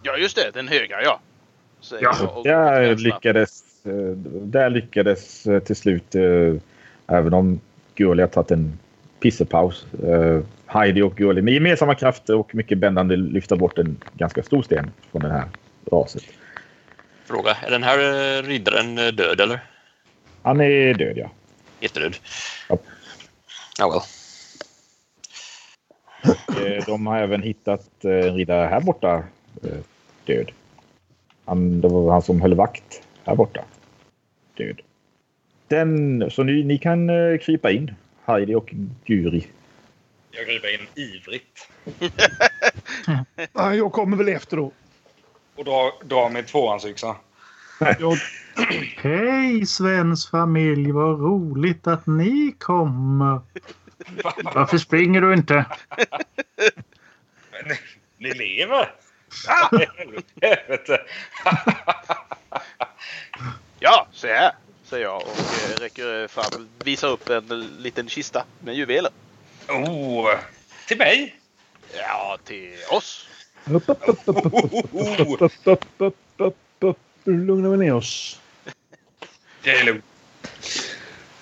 Ja, just det. Den högra, ja. Säger
Ja,
jag och
Där lyckades, eh, där lyckades eh, till slut, eh, även om Gurli har tagit en pissepaus, eh, Heidi och Gurli med gemensamma krafter och mycket bändande lyfta bort en ganska stor sten från det här raset.
Fråga, är den här eh, riddaren eh, död eller?
Han är död, ja.
Jättedöd?
Ja.
Ja, well.
Eh, De har även hittat eh, en riddare här borta eh, död. Han, det var han som höll vakt här borta. Död. Den, så ni, ni kan eh, krypa in, Heidi och Guri.
Jag griper in ivrigt
Ah, jag kommer väl efter då.
och drar, drar min tvåhandsyxa.
Jag,
Hej Svens familj, vad roligt att ni kommer. Varför springer du inte?
Ni, ni lever! Helvete!
Ja, se här. Säger jag och eh, räcker fram. Visar upp en liten kista med juveler.
Oh, till mig?
Ja, till oss.
upp, upp, upp, upp, upp, upp, upp, upp, upp, upp, upp. Nu lugnar vi ner oss.
Det är lugnt.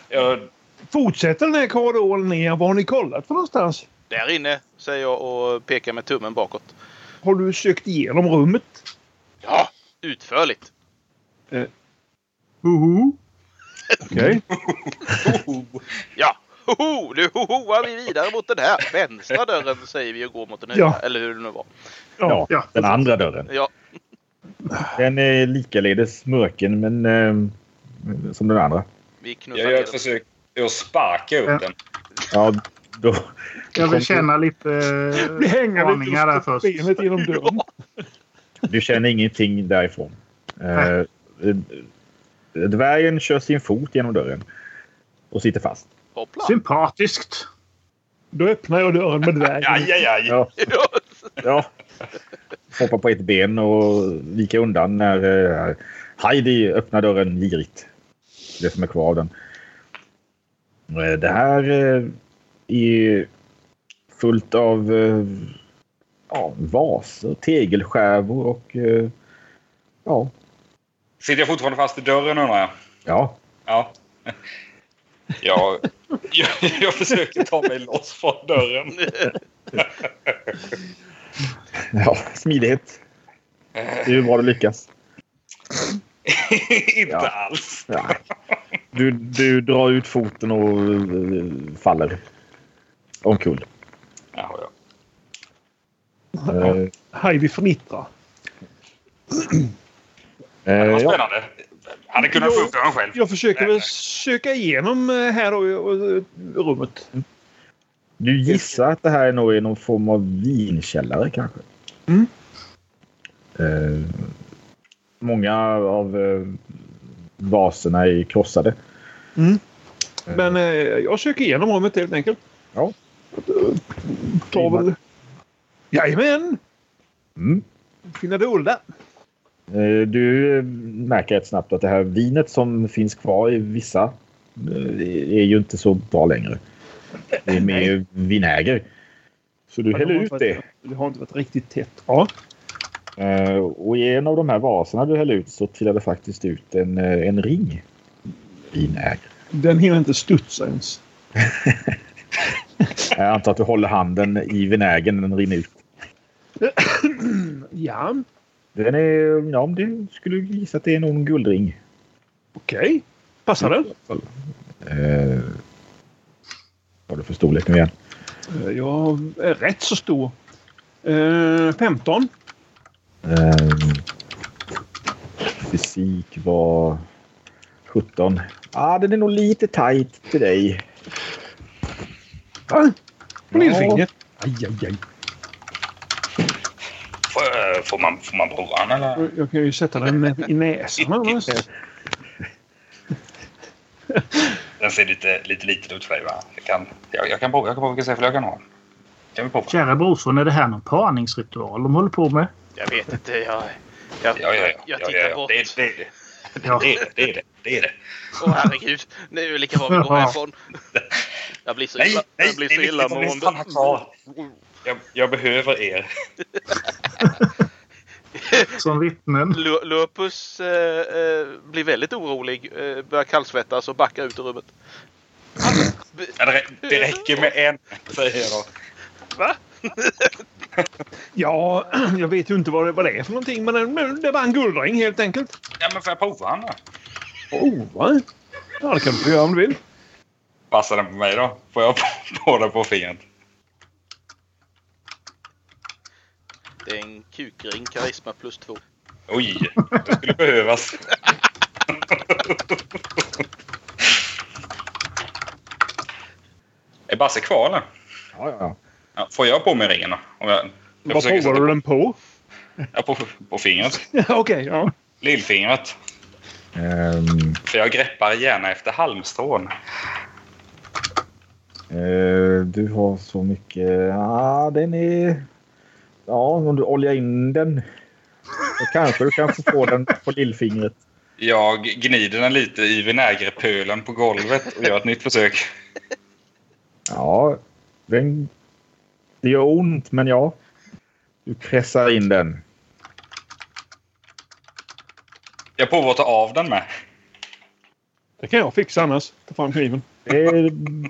Jag,
Fortsätter den här korridoren ner. Vad har ni kollat för någonstans?
Där inne, säger jag och pekar med tummen bakåt.
Har du sökt igenom rummet?
Ja, utförligt.
Hoho.
Okej.
Ja, hoho, nu hohoar vi vidare mot den här vänstra dörren säger vi och går mot den
Ja.
högra. Eller hur det nu var.
Ja,
Ja.
den andra dörren.
Ja,
Den är likaledes mörken, men eh, som den andra.
vi
jag gör ett försök att sparka upp
Ja.
den.
Ja, då,
Jag vill känna lite varningar där först.
benet genom dörren.
du känner ingenting därifrån. Eh, eh, dvärgen kör sin fot genom dörren och sitter fast.
Hoppla.
Sympatiskt.
Då öppnar jag dörren med dvärgen.
Aj, aj, aj.
Ja,
Ja.
ja. Hoppar på ett ben och viker undan när eh, Heidi öppnar dörren girigt. Det som är kvar av den. Eh, Det här eh, är fullt av ja, vaser, tegelskärvor och ja,
Sitter jag fortfarande fast i dörren undrar jag?
ja.
Ja. Jag, jag, jag försöker ta mig loss från dörren.
ja smidighet. Det är ju bra du lyckas.
Inte
Ja.
alls.
Ja. Du, du drar ut foten och eh, faller omkull.
Jaha, ja.
Eh,
Heidi fnittrar.
Eh,
Det var spännande. Hade kunnat få upp dörren själv.
Jag försöker väl söka igenom eh, här och, och, och rummet.
Du gissar att det här är nog någon form av vinkällare kanske?
Mm.
Eh, många av eh, vaserna är krossade.
Men eh, jag söker igenom rummet helt enkelt.
Ja.
Tar väl... Jajamän!
Mm.
Finna det dolda.
Eh, Du eh, märker rätt snabbt att det här vinet som finns kvar i vissa eh, är ju inte så bra längre. Det är mer vinäger. Så du häller ut det.
Det har inte varit riktigt tätt. Ja.
Och i en av de här vaserna du häller ut så trillar det faktiskt ut en, en ring. Vinäger.
Den hinner inte studsa ens.
Jag antar att du håller handen i vinägen när den rinner ut.
Ja,
Den är, ja, om du skulle gissa att det är någon guldring.
okej. Passar den?
Eh, vad har du för storlek nu igen?
Eh, Jag är rätt så stor. Eh, 15.
Eh, fysik var 17. Ja, ah, den är nog lite tajt till dig.
Va? På lillfingret. Aj, aj, aj.
Får, eh, får, man, får man prova den eller?
Jag kan ju sätta den i näsan annars.
Den ser lite, lite liten ut för dig va? Jag kan, jag, jag kan prova. Jag kan prova vilka säfflor jag kan ha. Kan vi prova?
Kära brorson, är det här någon parningsritual de håller på med?
Jag vet inte. Jag, jag,
Ja, ja, ja.
jag, jag
ja,
tittar
ja, ja.
bort.
Det, det, det,
Ja.
det, är det, det är det. Det är det.
Åh herregud. Nu är det lika bra vi går härifrån. Jag blir så
Nej,
illa,
nej,
jag blir
nej,
så illamående.
Jag, jag behöver er.
Som vittnen.
Lu- Lupus eh, eh, blir väldigt orolig, eh, börjar kallsvettas och backar ut ur rummet.
Ja, det, rä- det räcker med en, säger jag då.
Va?
Ja, jag vet ju inte vad det, vad det är för någonting. Men det- var en guldring helt enkelt.
Ja, men får jag prova den då?
Oh, va? Ja, det kan du göra om du vill.
Passar den på mig då? Får jag på den på fingret?
Det är en kukring, karisma plus två.
Oj, det skulle behövas. Är Basse kvar eller?
Ja, ja, ja.
Ja, får jag på mig ringen då? Om jag, jag
Vad provar du den på?
Ja, på, på fingret.
Okej, ja.
Lillfingret.
Ehm,
För jag greppar gärna efter halmstrån.
eh, du har så mycket... Ja, den är... Ja, om du oljar in den så kanske du kan få den på lillfingret.
Jag gnider den lite i vinägerpölen på golvet och gör ett nytt försök.
Ja, den... Det gör ont, men ja. Du pressar in den.
Jag provar att ta av den med.
Det kan jag fixa annars. Ta fram kniven.
Det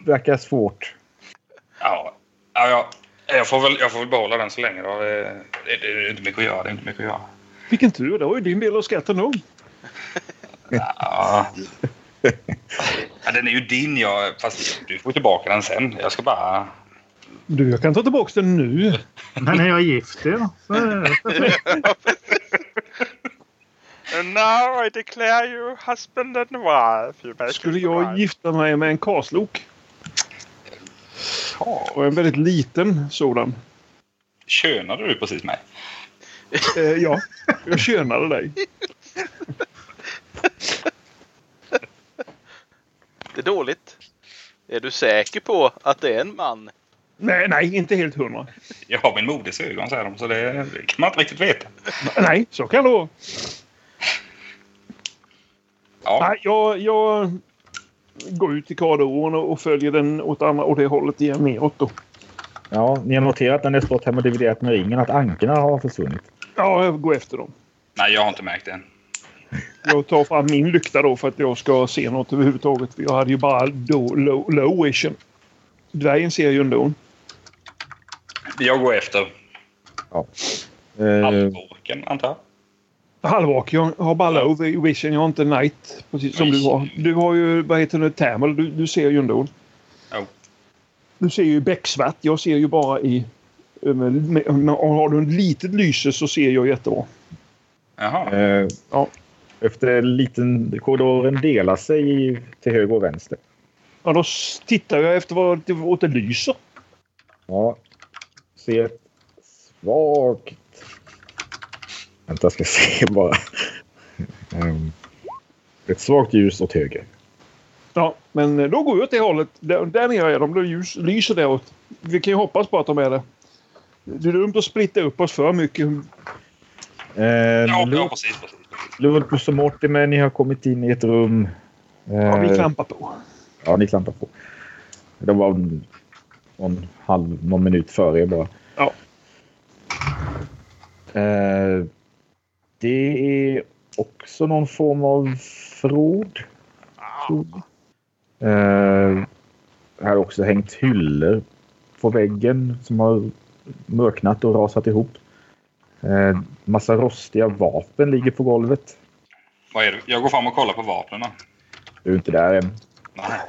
verkar svårt.
Ja, ja, ja. Jag, får väl, jag får väl behålla den så länge. Då. Det, det, det är inte mycket att göra. Det är inte mycket att göra.
Vilken tur. Det var ju din del av skatten nog.
Ja. ja, den är ju din. Jag, fast du får tillbaka den sen. Jag ska bara...
Du, jag kan ta tillbaka den nu.
Men är jag gift ja.
And now I declare you husband and wife. You
Skulle jag gifta mig med en karlslok. Och en väldigt liten sådan.
Könade du precis mig?
Eh, ja, jag könade dig.
Det är dåligt. Är du säker på att det är en man?
Nej, nej, inte helt hundra.
Jag har min moders ögon, säger de. Så det, det kan man inte riktigt veta.
Nej, så kan det vara.
Ja,
Nej, jag, jag går ut i korridoren och följer den åt, andra, åt det hållet igen neråt. Då.
Ja, ni har noterat när ni har stått hemma och dividerat med ringen att ankorna har försvunnit.
Ja, jag går efter dem.
nej, jag har inte märkt det än.
Jag tar fram min lykta då för att jag ska se något överhuvudtaget. Jag hade ju bara då, low, low vision. Dvärgen ser ju ändå.
Jag går efter
Eh,
halvåken, antar jag.
Halvvak. Jag har bara low vision. Jag har inte night. Precis som du har. Du har ju, vad heter det, thermal. Du, du ser ju ändå.
Jo.
Du ser ju becksvart. Jag ser ju bara i... med- med- Har du en litet lyse så ser jag jättebra.
Jaha.
eh,
Ja.
Efter en liten korridoren delar sig i- till höger och vänster.
Ja, då tittar jag efter vad åt det lyser.
Ja. Ser svagt. Vänta, jag ska se bara. Ehm, Ett svagt ljus åt höger.
Ja, men eh, då går vi åt det hållet. Där, där nere är de. Det ljus, lyser däråt. Vi kan ju hoppas på att de är det. Det är dumt att splitta upp oss för mycket.
Eh,
Ja, ja precis. precis.
Lupus och Mortimer, ni har kommit in i ett rum.
Ja, vi
Eh,
klampar på.
Ja, ni klampar på. Det var en halv, någon minut före er bara.
Ja.
Eh, det är också någon form av förråd. jag. Eh, här har också hängt hyllor på väggen som har mörknat och rasat ihop. Eh, massa rostiga vapen ligger på golvet.
Vad är det? Jag går fram och kollar på vapnen.
Du är inte där än.
Nej.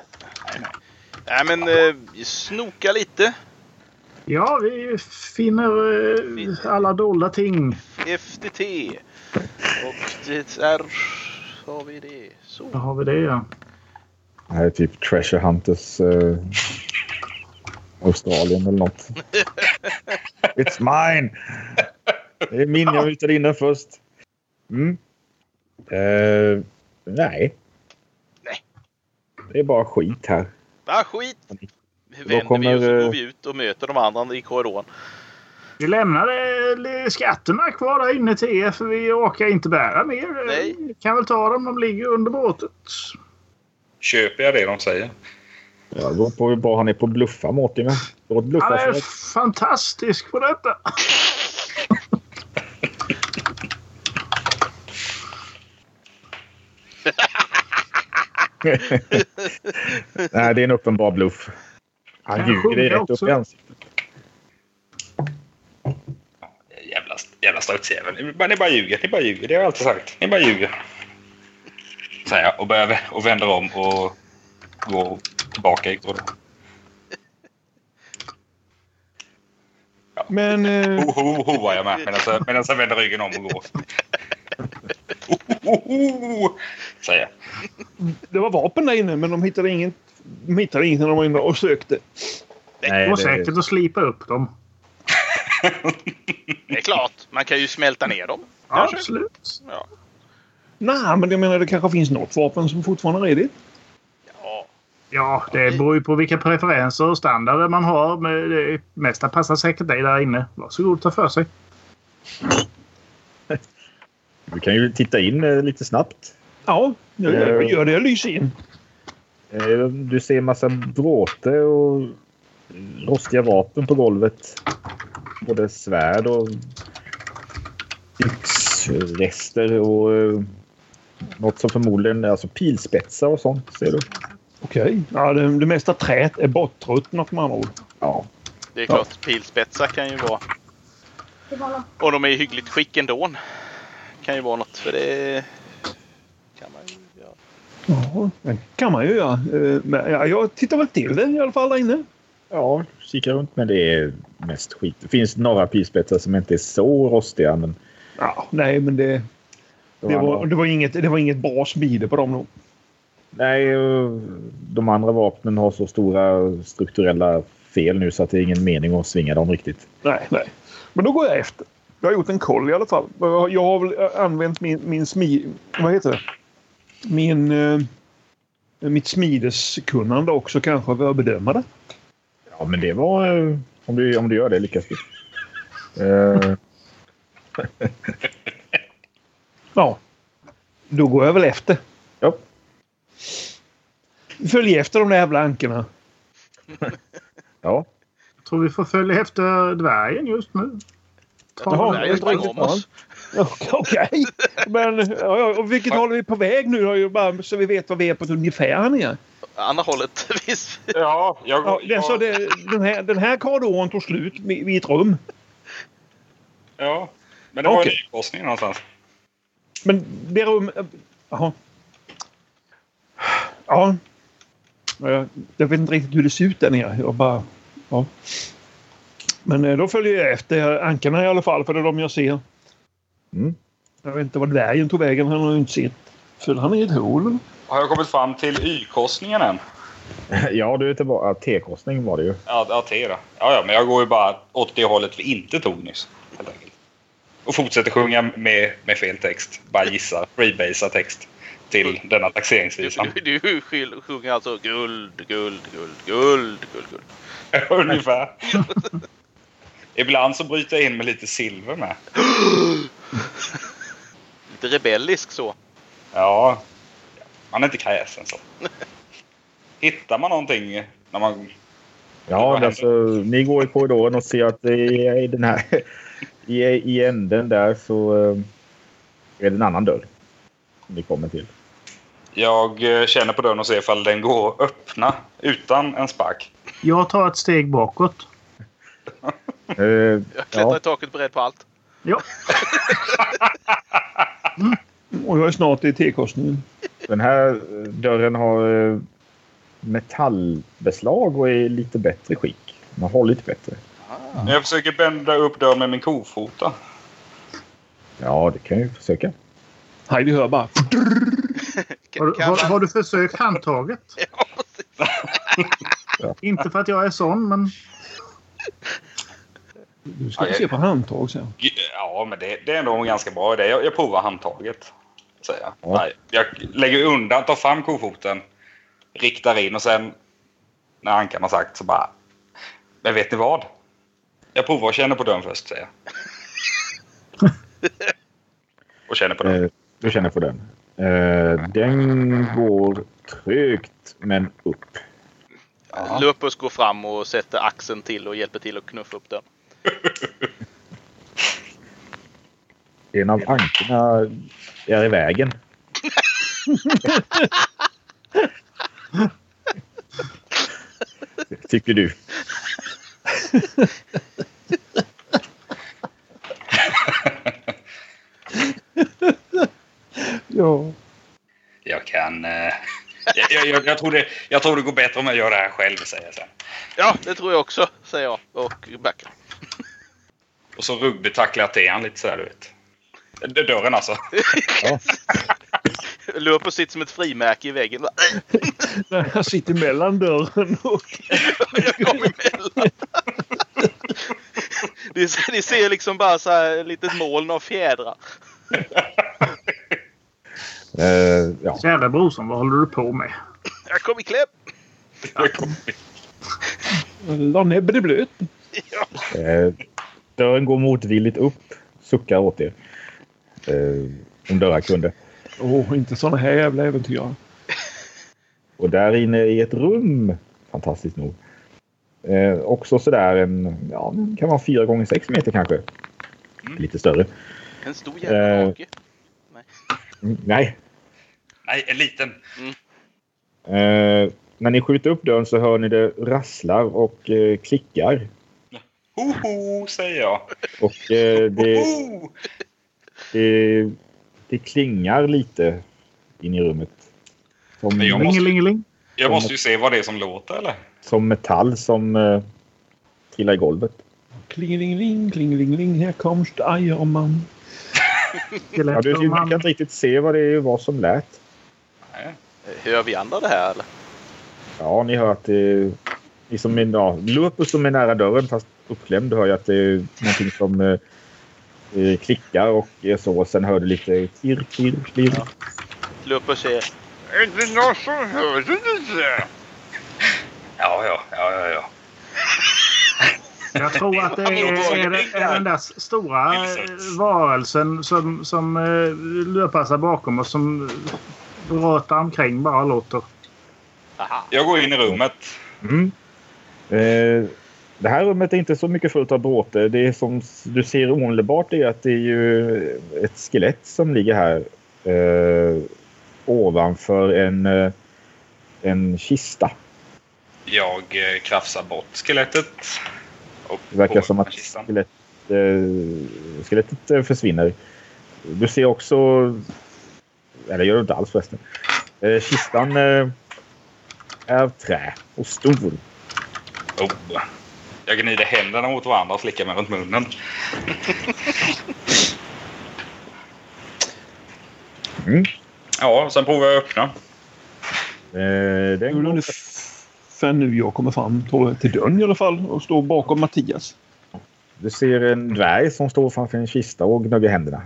Nej men eh, snoka lite.
Ja, vi finner eh, alla dolda ting.
FTT. Och det är... Har vi det? Så.
Då har vi det ja.
Det här är typ Treasure Hunters eh, Australien eller något. It's mine! Det är min. Jag mutade in den först. Mm. Eh, nej.
Nej.
Det är bara skit här.
Va, skit!
Då
vänder
kommer,
vi och så
eh,
går vi ut och möter de andra i korridoren.
Vi lämnar eh, skatterna kvar där inne till er för vi orkar inte bära mer.
Nej.
Vi kan väl ta dem. De ligger under båtet.
Köper jag det de säger?
Ja, det beror på hur bra han är på att bluffa, Mortimer. Ett
Han är
för
fantastisk på detta.
Nej, det är en uppenbar bluff. Han ljuger dig rätt upp i ansiktet.
Jävla, strutsjävel. Ni bara ljuger. Ni bara ljuger. Det har jag alltid sagt. Ni bara ljuger. Säger jag och, börjar, och vänder om och går tillbaka i korridoren.
Men eh,
Ho, ho, ho var jag med medan jag, medan jag vänder ryggen om och går. Ho, ho, ho, säger jag.
det var vapen där inne men de hittade inget. De hittade inget när de var inne och sökte.
Nej, det-
säkert att slipa upp dem.
Det är klart, man kan ju smälta ner dem.
Ja,
Kanske.
absolut.
Ja.
Nej, men jag menar det kanske finns något vapen som fortfarande är redigt.
ja.
Ja, det beror ju på vilka preferenser och standarder man har. Men det mesta passar säkert dig där inne. Varsågod ta för sig.
Du kan ju titta in eh, lite snabbt.
Ja, jag gör, jag gör det. Jag lyser in.
Eh, Du ser massa bråte och rostiga vapen på golvet. Både svärd och yxrester och eh, något som förmodligen är alltså pilspetsar och sånt. Ser du?
Okej. Ja, det, det mesta träet är bortruttnat med andra ord.
Ja.
Det är klart, pilspetsar kan ju vara... Och de är i hyggligt skick ändå. Kan ju vara något för det... Kan man ju göra.
Ja, det kan man ju göra. Eh, Men ja, jag tittar väl till det i alla fall där inne.
Ja, kika runt. Men det är mest skit. Det finns några pilspetsar som inte är så rostiga. Men
Ja, nej, men det,
de
det, var,
andra-
det, var inget, det var inget bra smide på dem nog.
Nej, eh, de andra vapnen har så stora strukturella fel nu så att det är ingen mening att svinga dem riktigt.
Nej, nej. Men då går jag efter. Jag har gjort en koll i alla fall. Jag har väl eh, använt min, min smi... Vad heter det? Min... Eh, mitt smideskunnande också kanske för att bedöma det.
Ja, men det var... Om du, om du gör det lyckas du. Eh,
Ja. Då går jag väl efter.
ja.
Följ efter de där jävla ankorna.
ja.
Jag tror vi får följa efter dvärgen just nu.
Jaha,
Nej,
jag
om
om
oss.
Okej. Men ja, ja, och vilket håll är vi på väg nu? då? Bara så vi vet vad vi är på ett ungefär här nere.
Andra hållet. Visst.
Ja, jag
Ja,
går...
den, så det, den, här, den här korridoren tog slut vid, vid ett rum.
ja. Men det var
Okej.
en någonstans.
Men det rum... Jaha. Ja. Ja, Jag, jag vet inte riktigt hur det ser ut där nere. Jag bara... Ja. Men eh, då följer jag efter ankarna i alla fall, för det är de jag ser.
Mm.
Jag vet inte var dvärgen tog vägen. Han har ju inte sett. Föll han i ett hål?
Har jag kommit fram till Y-korsningen än?
ja, du är tillbaka. T-korsning var det ju.
Ja, ja, T då. Ja, ja, men jag går ju bara åt det hållet vi inte tog nyss. Helt enkelt. och fortsätter sjunga med, med fel text. Bara gissar, freebasar text till denna taxeringsvisan.
Du, du skyll- sjunger alltså guld, guld, guld, guld, guld, guld.
Ungefär. Ibland så bryter jag in med lite silver med.
Lite rebellisk så.
Ja, man är inte kräsen så. Hittar man någonting när man...
Ja, alltså, ni går i korridoren och ser att det är i den här i, i änden där så eh, är det en annan dörr. Som ni kommer till.
Jag eh, känner på dörren och ser ifall den går att öppna utan en spark.
Jag tar ett steg bakåt.
Eh,
Jag klättrar
ja,
i taket beredd på allt.
Ja.
Och jag är snart i tekorsningen.
den här eh, dörren har eh, metallbeslag och är lite bättre skick. Den har hållit bättre.
Jag försöker bända upp dörren med min kofota.
Ja, det kan jag ju försöka.
Heidi hör bara...
Har, har,
man-
har du försökt handtaget? Inte för att jag är sån, men
Du ska
Ja,
få se på handtag sen.
Ja, men det, det är ändå en ganska bra idé. Jag, jag provar handtaget. Säger jag.
Ja.
Nej, jag lägger undan, tar fram kofoten, riktar in och sen när ankan har sagt så bara... Men vet ni vad? Jag provar och känner på dörren först, säger jag. och känner på dörren.
Eh, du känner på den. Eh, den går trögt men upp.
Ja.
Lupus går fram och sätter axeln till och hjälper till att knuffa upp den.
En av ankorna är i vägen. Tycker du.
Ja.
Jag kan... Eh, jag, jag, jag, tror det, jag tror det går bättre om jag gör det här själv, säger jag sen.
Ja, det tror jag också, säger jag och backar.
Och så rugbytacklar jag till han lite sådär, du vet. D- Dörren alltså.
Ja.
Lupus sitter som ett frimärke i väggen.
När jag sitter mellan dörren och...
Jag kom emellan. Ni ser, ni ser liksom bara så här ett litet moln av fjädrar.
Eh, ja.
kära brorsan, vad håller du på med?
Jag kom i kläm!
La näbben i blöt.
Eh, dörren går motvilligt upp. Suckar åt er. Eh, om dörrar kunde.
Åh, inte såna här jävla äventyrare.
Och där inne i ett rum, fantastiskt nog. Eh, också sådär en, ja, kan vara fyra gånger sex meter kanske. Lite större.
En stor jävla
Eh.
hake.
Mm, nej.
Nej, en liten.
Eh, när ni skjuter upp dörren så hör ni det rasslar och eh, klickar.
Hoho, säger jag.
Och eh, det, det, det klingar lite in i rummet. Som,
Men jag måste-
Ringelingeling.
Jag måste ju se vad det är som låter, eller?
som metall som eh, trillar i golvet.
Klingelingeling, klingelingeling, här kommer Eierman.
Ja, du, man. kan inte riktigt se vad det var som lät.
Nej.
Hör vi andra det här eller?
Ja, ni hör att det ni som är, ja, Lupus som är nära dörren fast uppklämd hör ju att det är någonting som eh, eh, klickar och eh, så. Sen hör du lite klirr, klirr, klirr.
Lupus säger
Är det någon som hör det? Ja, ja, ja, ja, ja.
Jag tror att det är, är, det- är den där stora eh, varelsen som, som eh, löpar bakom oss som rötar omkring bara och låter.
Aha.
Jag går in i rummet.
Mm. Eh, det här rummet är inte så mycket fullt av bråte. Det är som du ser omedelbart är att det är ju ett skelett som ligger här eh, ovanför en, eh, en kista.
Jag eh, krafsar bort skelettet.
Det verkar som att skelett, eh, skelettet eh, försvinner. Du ser också... Eller gör du inte alls förresten. Eh, kistan eh, är av trä och stor.
Oh. Jag gnider händerna mot varandra och slickar mig runt munnen.
Mm.
Ja, sen provar jag att öppna.
Eh,
Det är
den
väl
går,
ungefär nu jag kommer fram jag, till dörren i alla fall och står bakom Mattias.
Du ser en dvärg som står framför en kista och gnuggar händerna.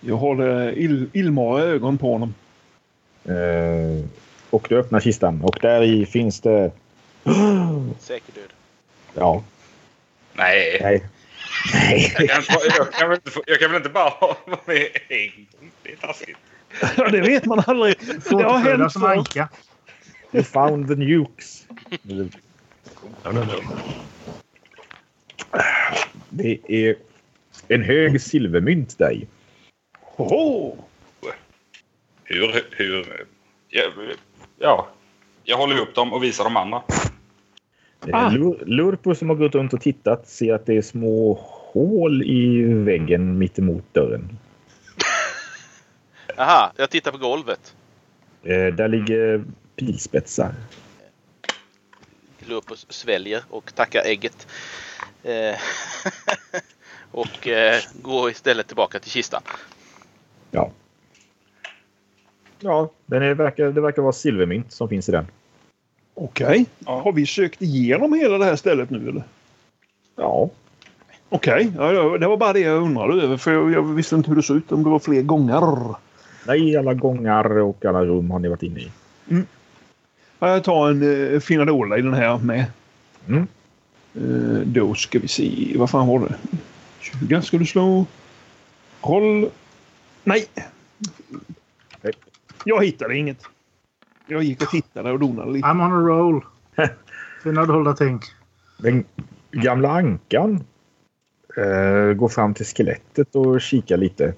Jag håller ill, illmara ögon på honom.
Eh, och du öppnar kistan och där i finns det...
Säker död.
Ja,
Nej.
nej. Nej.
Jag kan, inte- jag, kan väl inte, få- jag kan väl inte bara vara med en gång? Det är taskigt.
Ja, det vet man aldrig. Det har hänt
som anka.
You found the nukes. Det är en hög silvermynt där i.
Oho.
Hur... hur ja, ja. Jag håller upp dem och visar de andra.
Ah. Lurpo som har gått runt och tittat ser att det är små hål i väggen mittemot dörren.
Aha, jag tittar på golvet.
Eh, där ligger pilspetsar.
Lupus sväljer och tackar ägget. Eh, och eh, går istället tillbaka till kistan.
Ja. Ja, den är, verkar, det verkar vara silvermynt som finns i den.
Okej. Har vi sökt igenom hela det här stället nu eller?
Ja.
Okej, ja, ja, det var bara det jag undrade över för jag, jag visste inte hur det såg ut om det var fler gånger.
Nej, alla gångar och alla rum har ni varit inne i.
Ja, Jag tar en uh, Finadola i den här med.
Mm.
Eh, då ska vi se. Vad fan var det? 20 ska du slå. Roll. Nej.
Nej.
Jag hittade inget. Jag gick och tittade och donade lite.
I'm on a roll. Fina dolda ting.
Den gamla ankan eh, går fram till skelettet och kikar lite.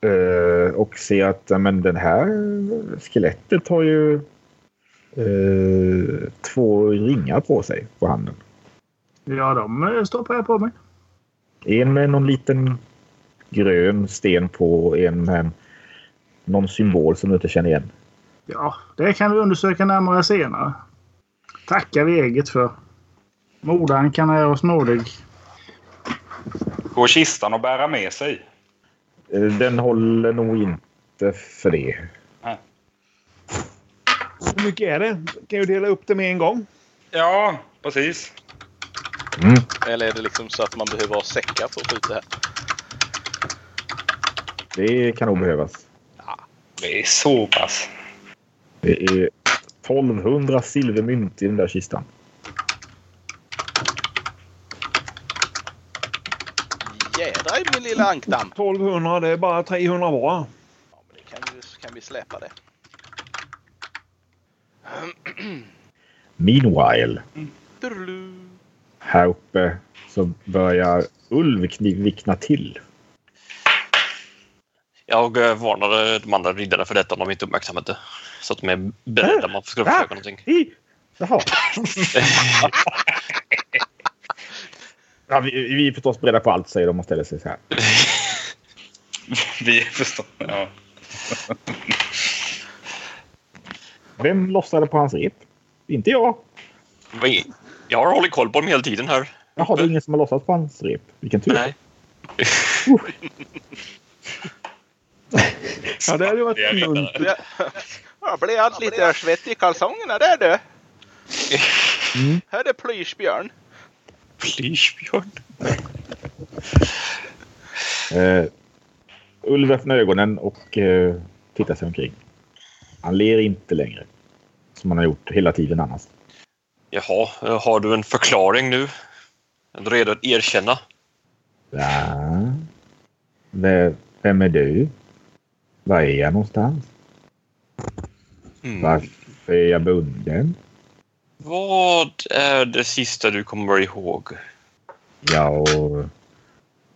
Eh, och ser att men den här skelettet har ju eh, två ringar på sig på handen.
Ja, de eh, stoppar jag på mig.
En med någon liten grön sten på en med någon symbol som du inte känner igen.
Ja, det kan vi undersöka närmare senare. Tackar vi eget för. Mordankan är oss nådig.
Går kistan att bära med sig?
Eh, den håller nog inte för det.
Hur mycket är det? Kan jag dela upp det med en gång?
Ja, precis.
Mm.
Eller är det liksom så att man behöver ha säckar för att få ut det här?
Det kan nog behövas.
Det är så pass.
Det är 1200 silvermynt i den där kistan.
Jädrar i min lilla ankdamm!
1200, det är bara 300 var.
Ja, men det kan vi, kan vi släpa det.
Meanwhile, här uppe så börjar Ulv vickna till.
Jag eh, varnade de andra riddarna för detta om de inte uppmärksammade det. Så att de är beredda om man skulle försöka någonting.
Jaha. Ja, vi, vi är förstås beredda på allt, säger de och ställer sig så här.
Vi förstår. Ja.
Vem lossade på hans rep? Inte jag.
Jag har hållit koll på dem hela tiden här.
Jaha, det är ingen som har lossat på hans rep. Vilken tur.
Nej.
Ja, det hade varit lugnt.
Jag, blev allt lite svettig i kalsongerna där du.
Mm.
Här är plyschbjörn.
Plyschbjörn.
Eh, Ulv öppnar ögonen och eh, tittar sig omkring. Han ler inte längre. Som han har gjort hela tiden annars.
Jaha, eh, har du en förklaring nu? Är du redo att erkänna?
V- Vem är du? Var är jag någonstans?
Mm.
Varför är jag bunden?
Vad är det sista du kommer ihåg?
Ja, och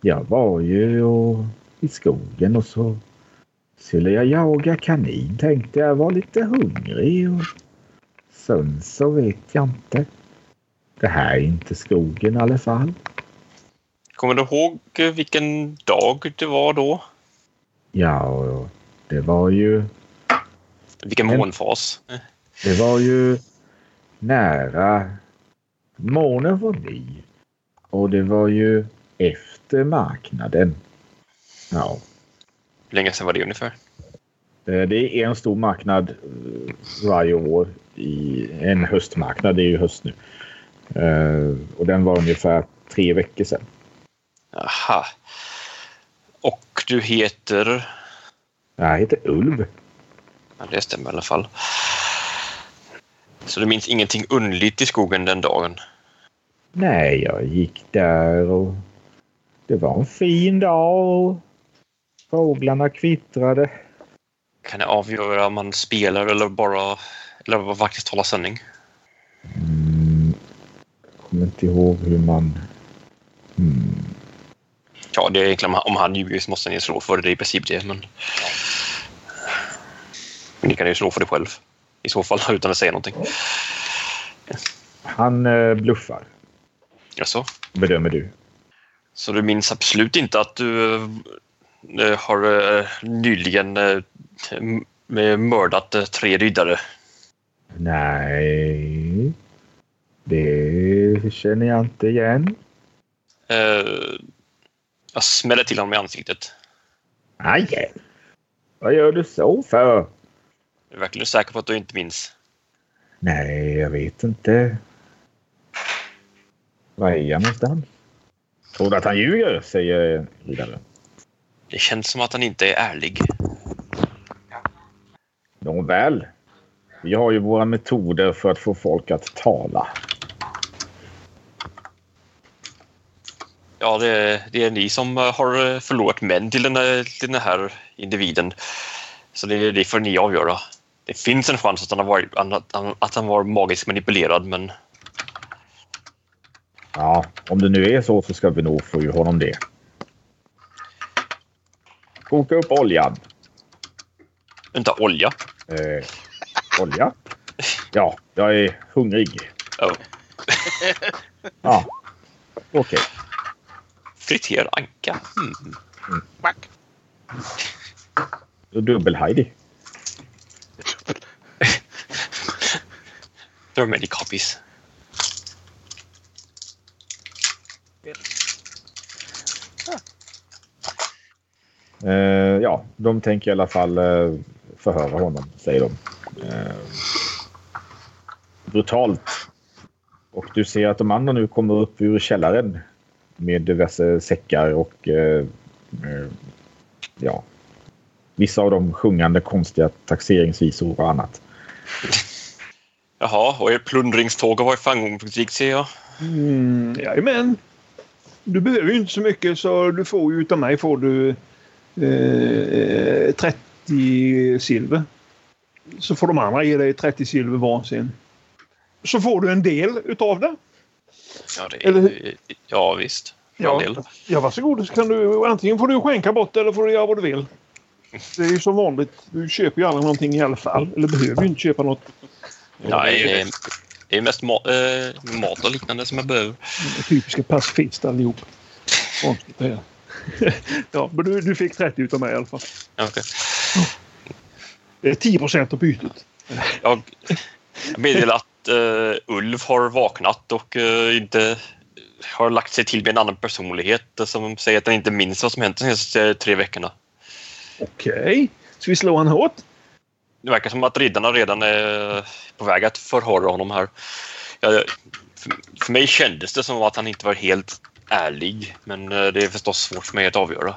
jag var ju och, i skogen och så skulle jag jaga kanin tänkte jag. var lite hungrig och sen så vet jag inte. Det här är inte skogen i alla fall.
Kommer du ihåg vilken dag det var då?
Ja, och det var ju,
Vilken
En-
månfas?
Det var ju nära. Månen var ny. Och det var ju efter marknaden. Ja.
Hur länge sedan var det ungefär?
Eh, Det är en stor marknad eh, varje år. I en höstmarknad. Det är ju höst nu. Eh, Och den var ungefär tre veckor sedan.
Aha. Och du heter...
Jag heter Ulv.
Ja, det stämmer i alla fall. Så du minns ingenting underligt i skogen den dagen?
Nej, jag gick där och det var en fin dag och fåglarna kvittrade.
Kan jag avgöra om man spelar eller bara eller bara faktiskt talar sanning?
Mm. Jag kommer inte ihåg hur man... Mm.
Ja, det är egentligen om han ljuger så måste ni slå för det. I princip det, men... Men ni kan ju slå för det själv. I så fall utan att säga någonting.
Han eh, bluffar,
Jaså?
bedömer du.
Så du minns absolut inte att du eh, har eh, nyligen eh, mördat eh, tre riddare?
Nej, det känner jag inte igen.
Jag smäller till honom i ansiktet.
Aj! Vad gör du så för?
Är verkligen säker på att du inte minns.
Nej, jag vet inte. Var är han någonstans? Tror du att han ljuger? säger riddaren.
Det känns som att han inte är ärlig.
Nåväl. Vi har ju våra metoder för att få folk att tala.
Ja, det, det är ni som eh, har förlorat män till den, här- till den här individen. Så det, det får ni avgöra. Det finns en chans att han, har varit, att han, var magiskt manipulerad, men
Ja, om det nu är så så ska vi nog få ur honom det. Koka upp oljan.
inte olja.
Eh, olja? Ja, jag är hungrig.
Oh.
Ja, okej.
Friterad anka. Mm.
Quack.
Okay. Dubbel-Heidi.
There are many copies.
Eh, ja, de tänker i alla fall eh, förhöra honom, säger de. Eh, brutalt. Och du ser att de andra nu kommer upp ur källaren med diverse säckar och eh, eh, ja, vissa av dem sjungande konstiga taxeringsvisor och annat.
Jaha, och er plundringståg har varit framgångsrikt ser jag.
Mm, jajamän. Du behöver ju inte så mycket så du får ju utav mig får du eh, 30 silver. Så får de andra ge dig 30 silver varsin. Så får du en del utav det.
Ja, det
Eller
är, ja visst.
Ja.
del.
Ja, varsågod. Så kan du, antingen får du skänka bort eller får du göra vad du vill. Det är ju som vanligt. Du köper ju aldrig någonting i alla fall. Eller behöver ju inte köpa något.
Nej, det är, det är mest ma- eh, mat och liknande som jag behöver.
Typiska pacifister allihop. Konstigt det här. ja, men du, du fick 30 utav mig i alla fall.
Okej.
Det är 10 procent av bytet.
Jag meddelar att uh, Ulf har vaknat och eh, inte har lagt sig till med en annan personlighet eh, som säger att han inte minns vad som hänt de senaste tre veckorna.
Okej. Ska vi slå han hårt?
Det verkar som att riddarna redan är på väg att förhöra honom här. Jag, för, för mig kändes det som att han inte var helt ärlig, men eh, det är förstås svårt för mig att avgöra.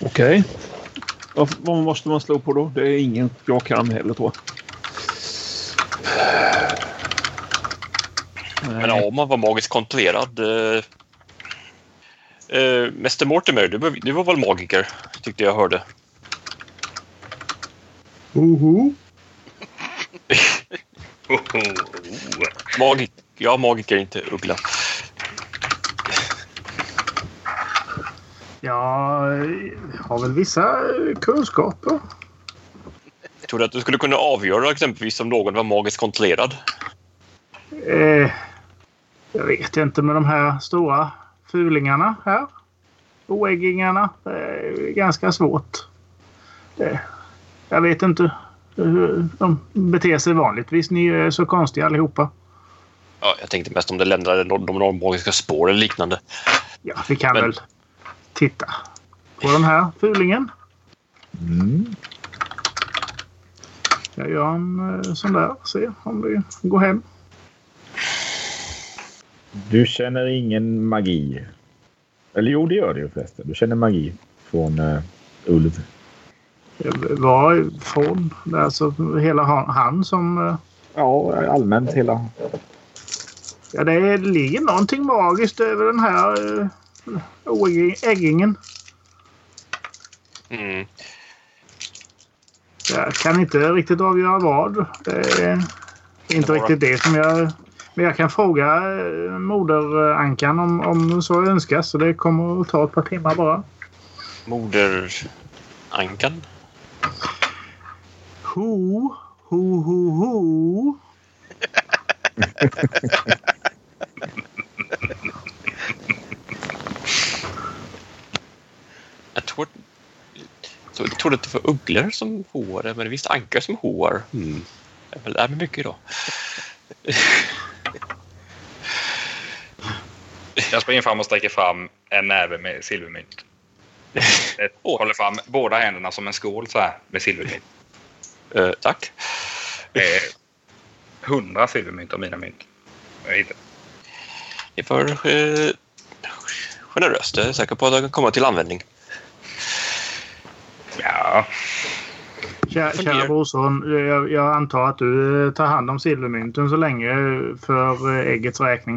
Okej. Vad, vad måste man slå på då? Det är ingen jag kan heller tror jag.
Men ja, om man var magiskt kontrollerad. Eh, eh, Mäster Mortimer, du, var- du var väl magiker? Tyckte jag hörde.
Oho.
Magik ja, magiker, inte uggla.
Jag har väl vissa kunskaper.
Tror du att du skulle kunna avgöra exempelvis om någon var magiskt kontrollerad?
Eh, jag vet inte med de här stora fulingarna här. Oäggingarna. Det är ganska svårt. Det, jag vet inte hur de beter sig vanligtvis. Ni är så konstiga allihopa.
Ja, jag tänkte mest om det lämnade de, de magiska spår eller liknande.
Ja, vi kan
Men-
väl titta på den här fulingen.
Mm.
Jag gör en eh, sån där. Se om det går hem.
Du känner ingen magi. Eller jo, det gör det ju förresten. Du känner magi från uh, Ulv.
Varifrån? Alltså hela han, han som... eh,
Ja, allmänt hela.
Ja, det ligger någonting magiskt över den här uh, äggingen.
Mm.
Jag kan inte riktigt avgöra vad. Det är inte riktigt det som jag... Men jag kan fråga eh, moderankan om, om så önskas. Så det kommer att ta ett par timmar bara.
Moderankan.
Ho, ho, ho, ho.
Jag tror, så jag trodde att det var ugglor som hoar, men visst ankar som hoar. Mm. Jag lärt mig mycket idag.
Jag springer fram och sträcker fram en näve med silvermynt. Jag håller fram båda händerna som en skål så här med silvermynt.
Eh, tack.
Eh, Hundra silvermynt av mina mynt. Jag hittar.
Det var eh, generöst. Jag är säker på att det kan komma till användning.
Ja,
Kära, kära brorson, jag, jag antar att du tar hand om silvermynten så länge för eh, äggets räkning.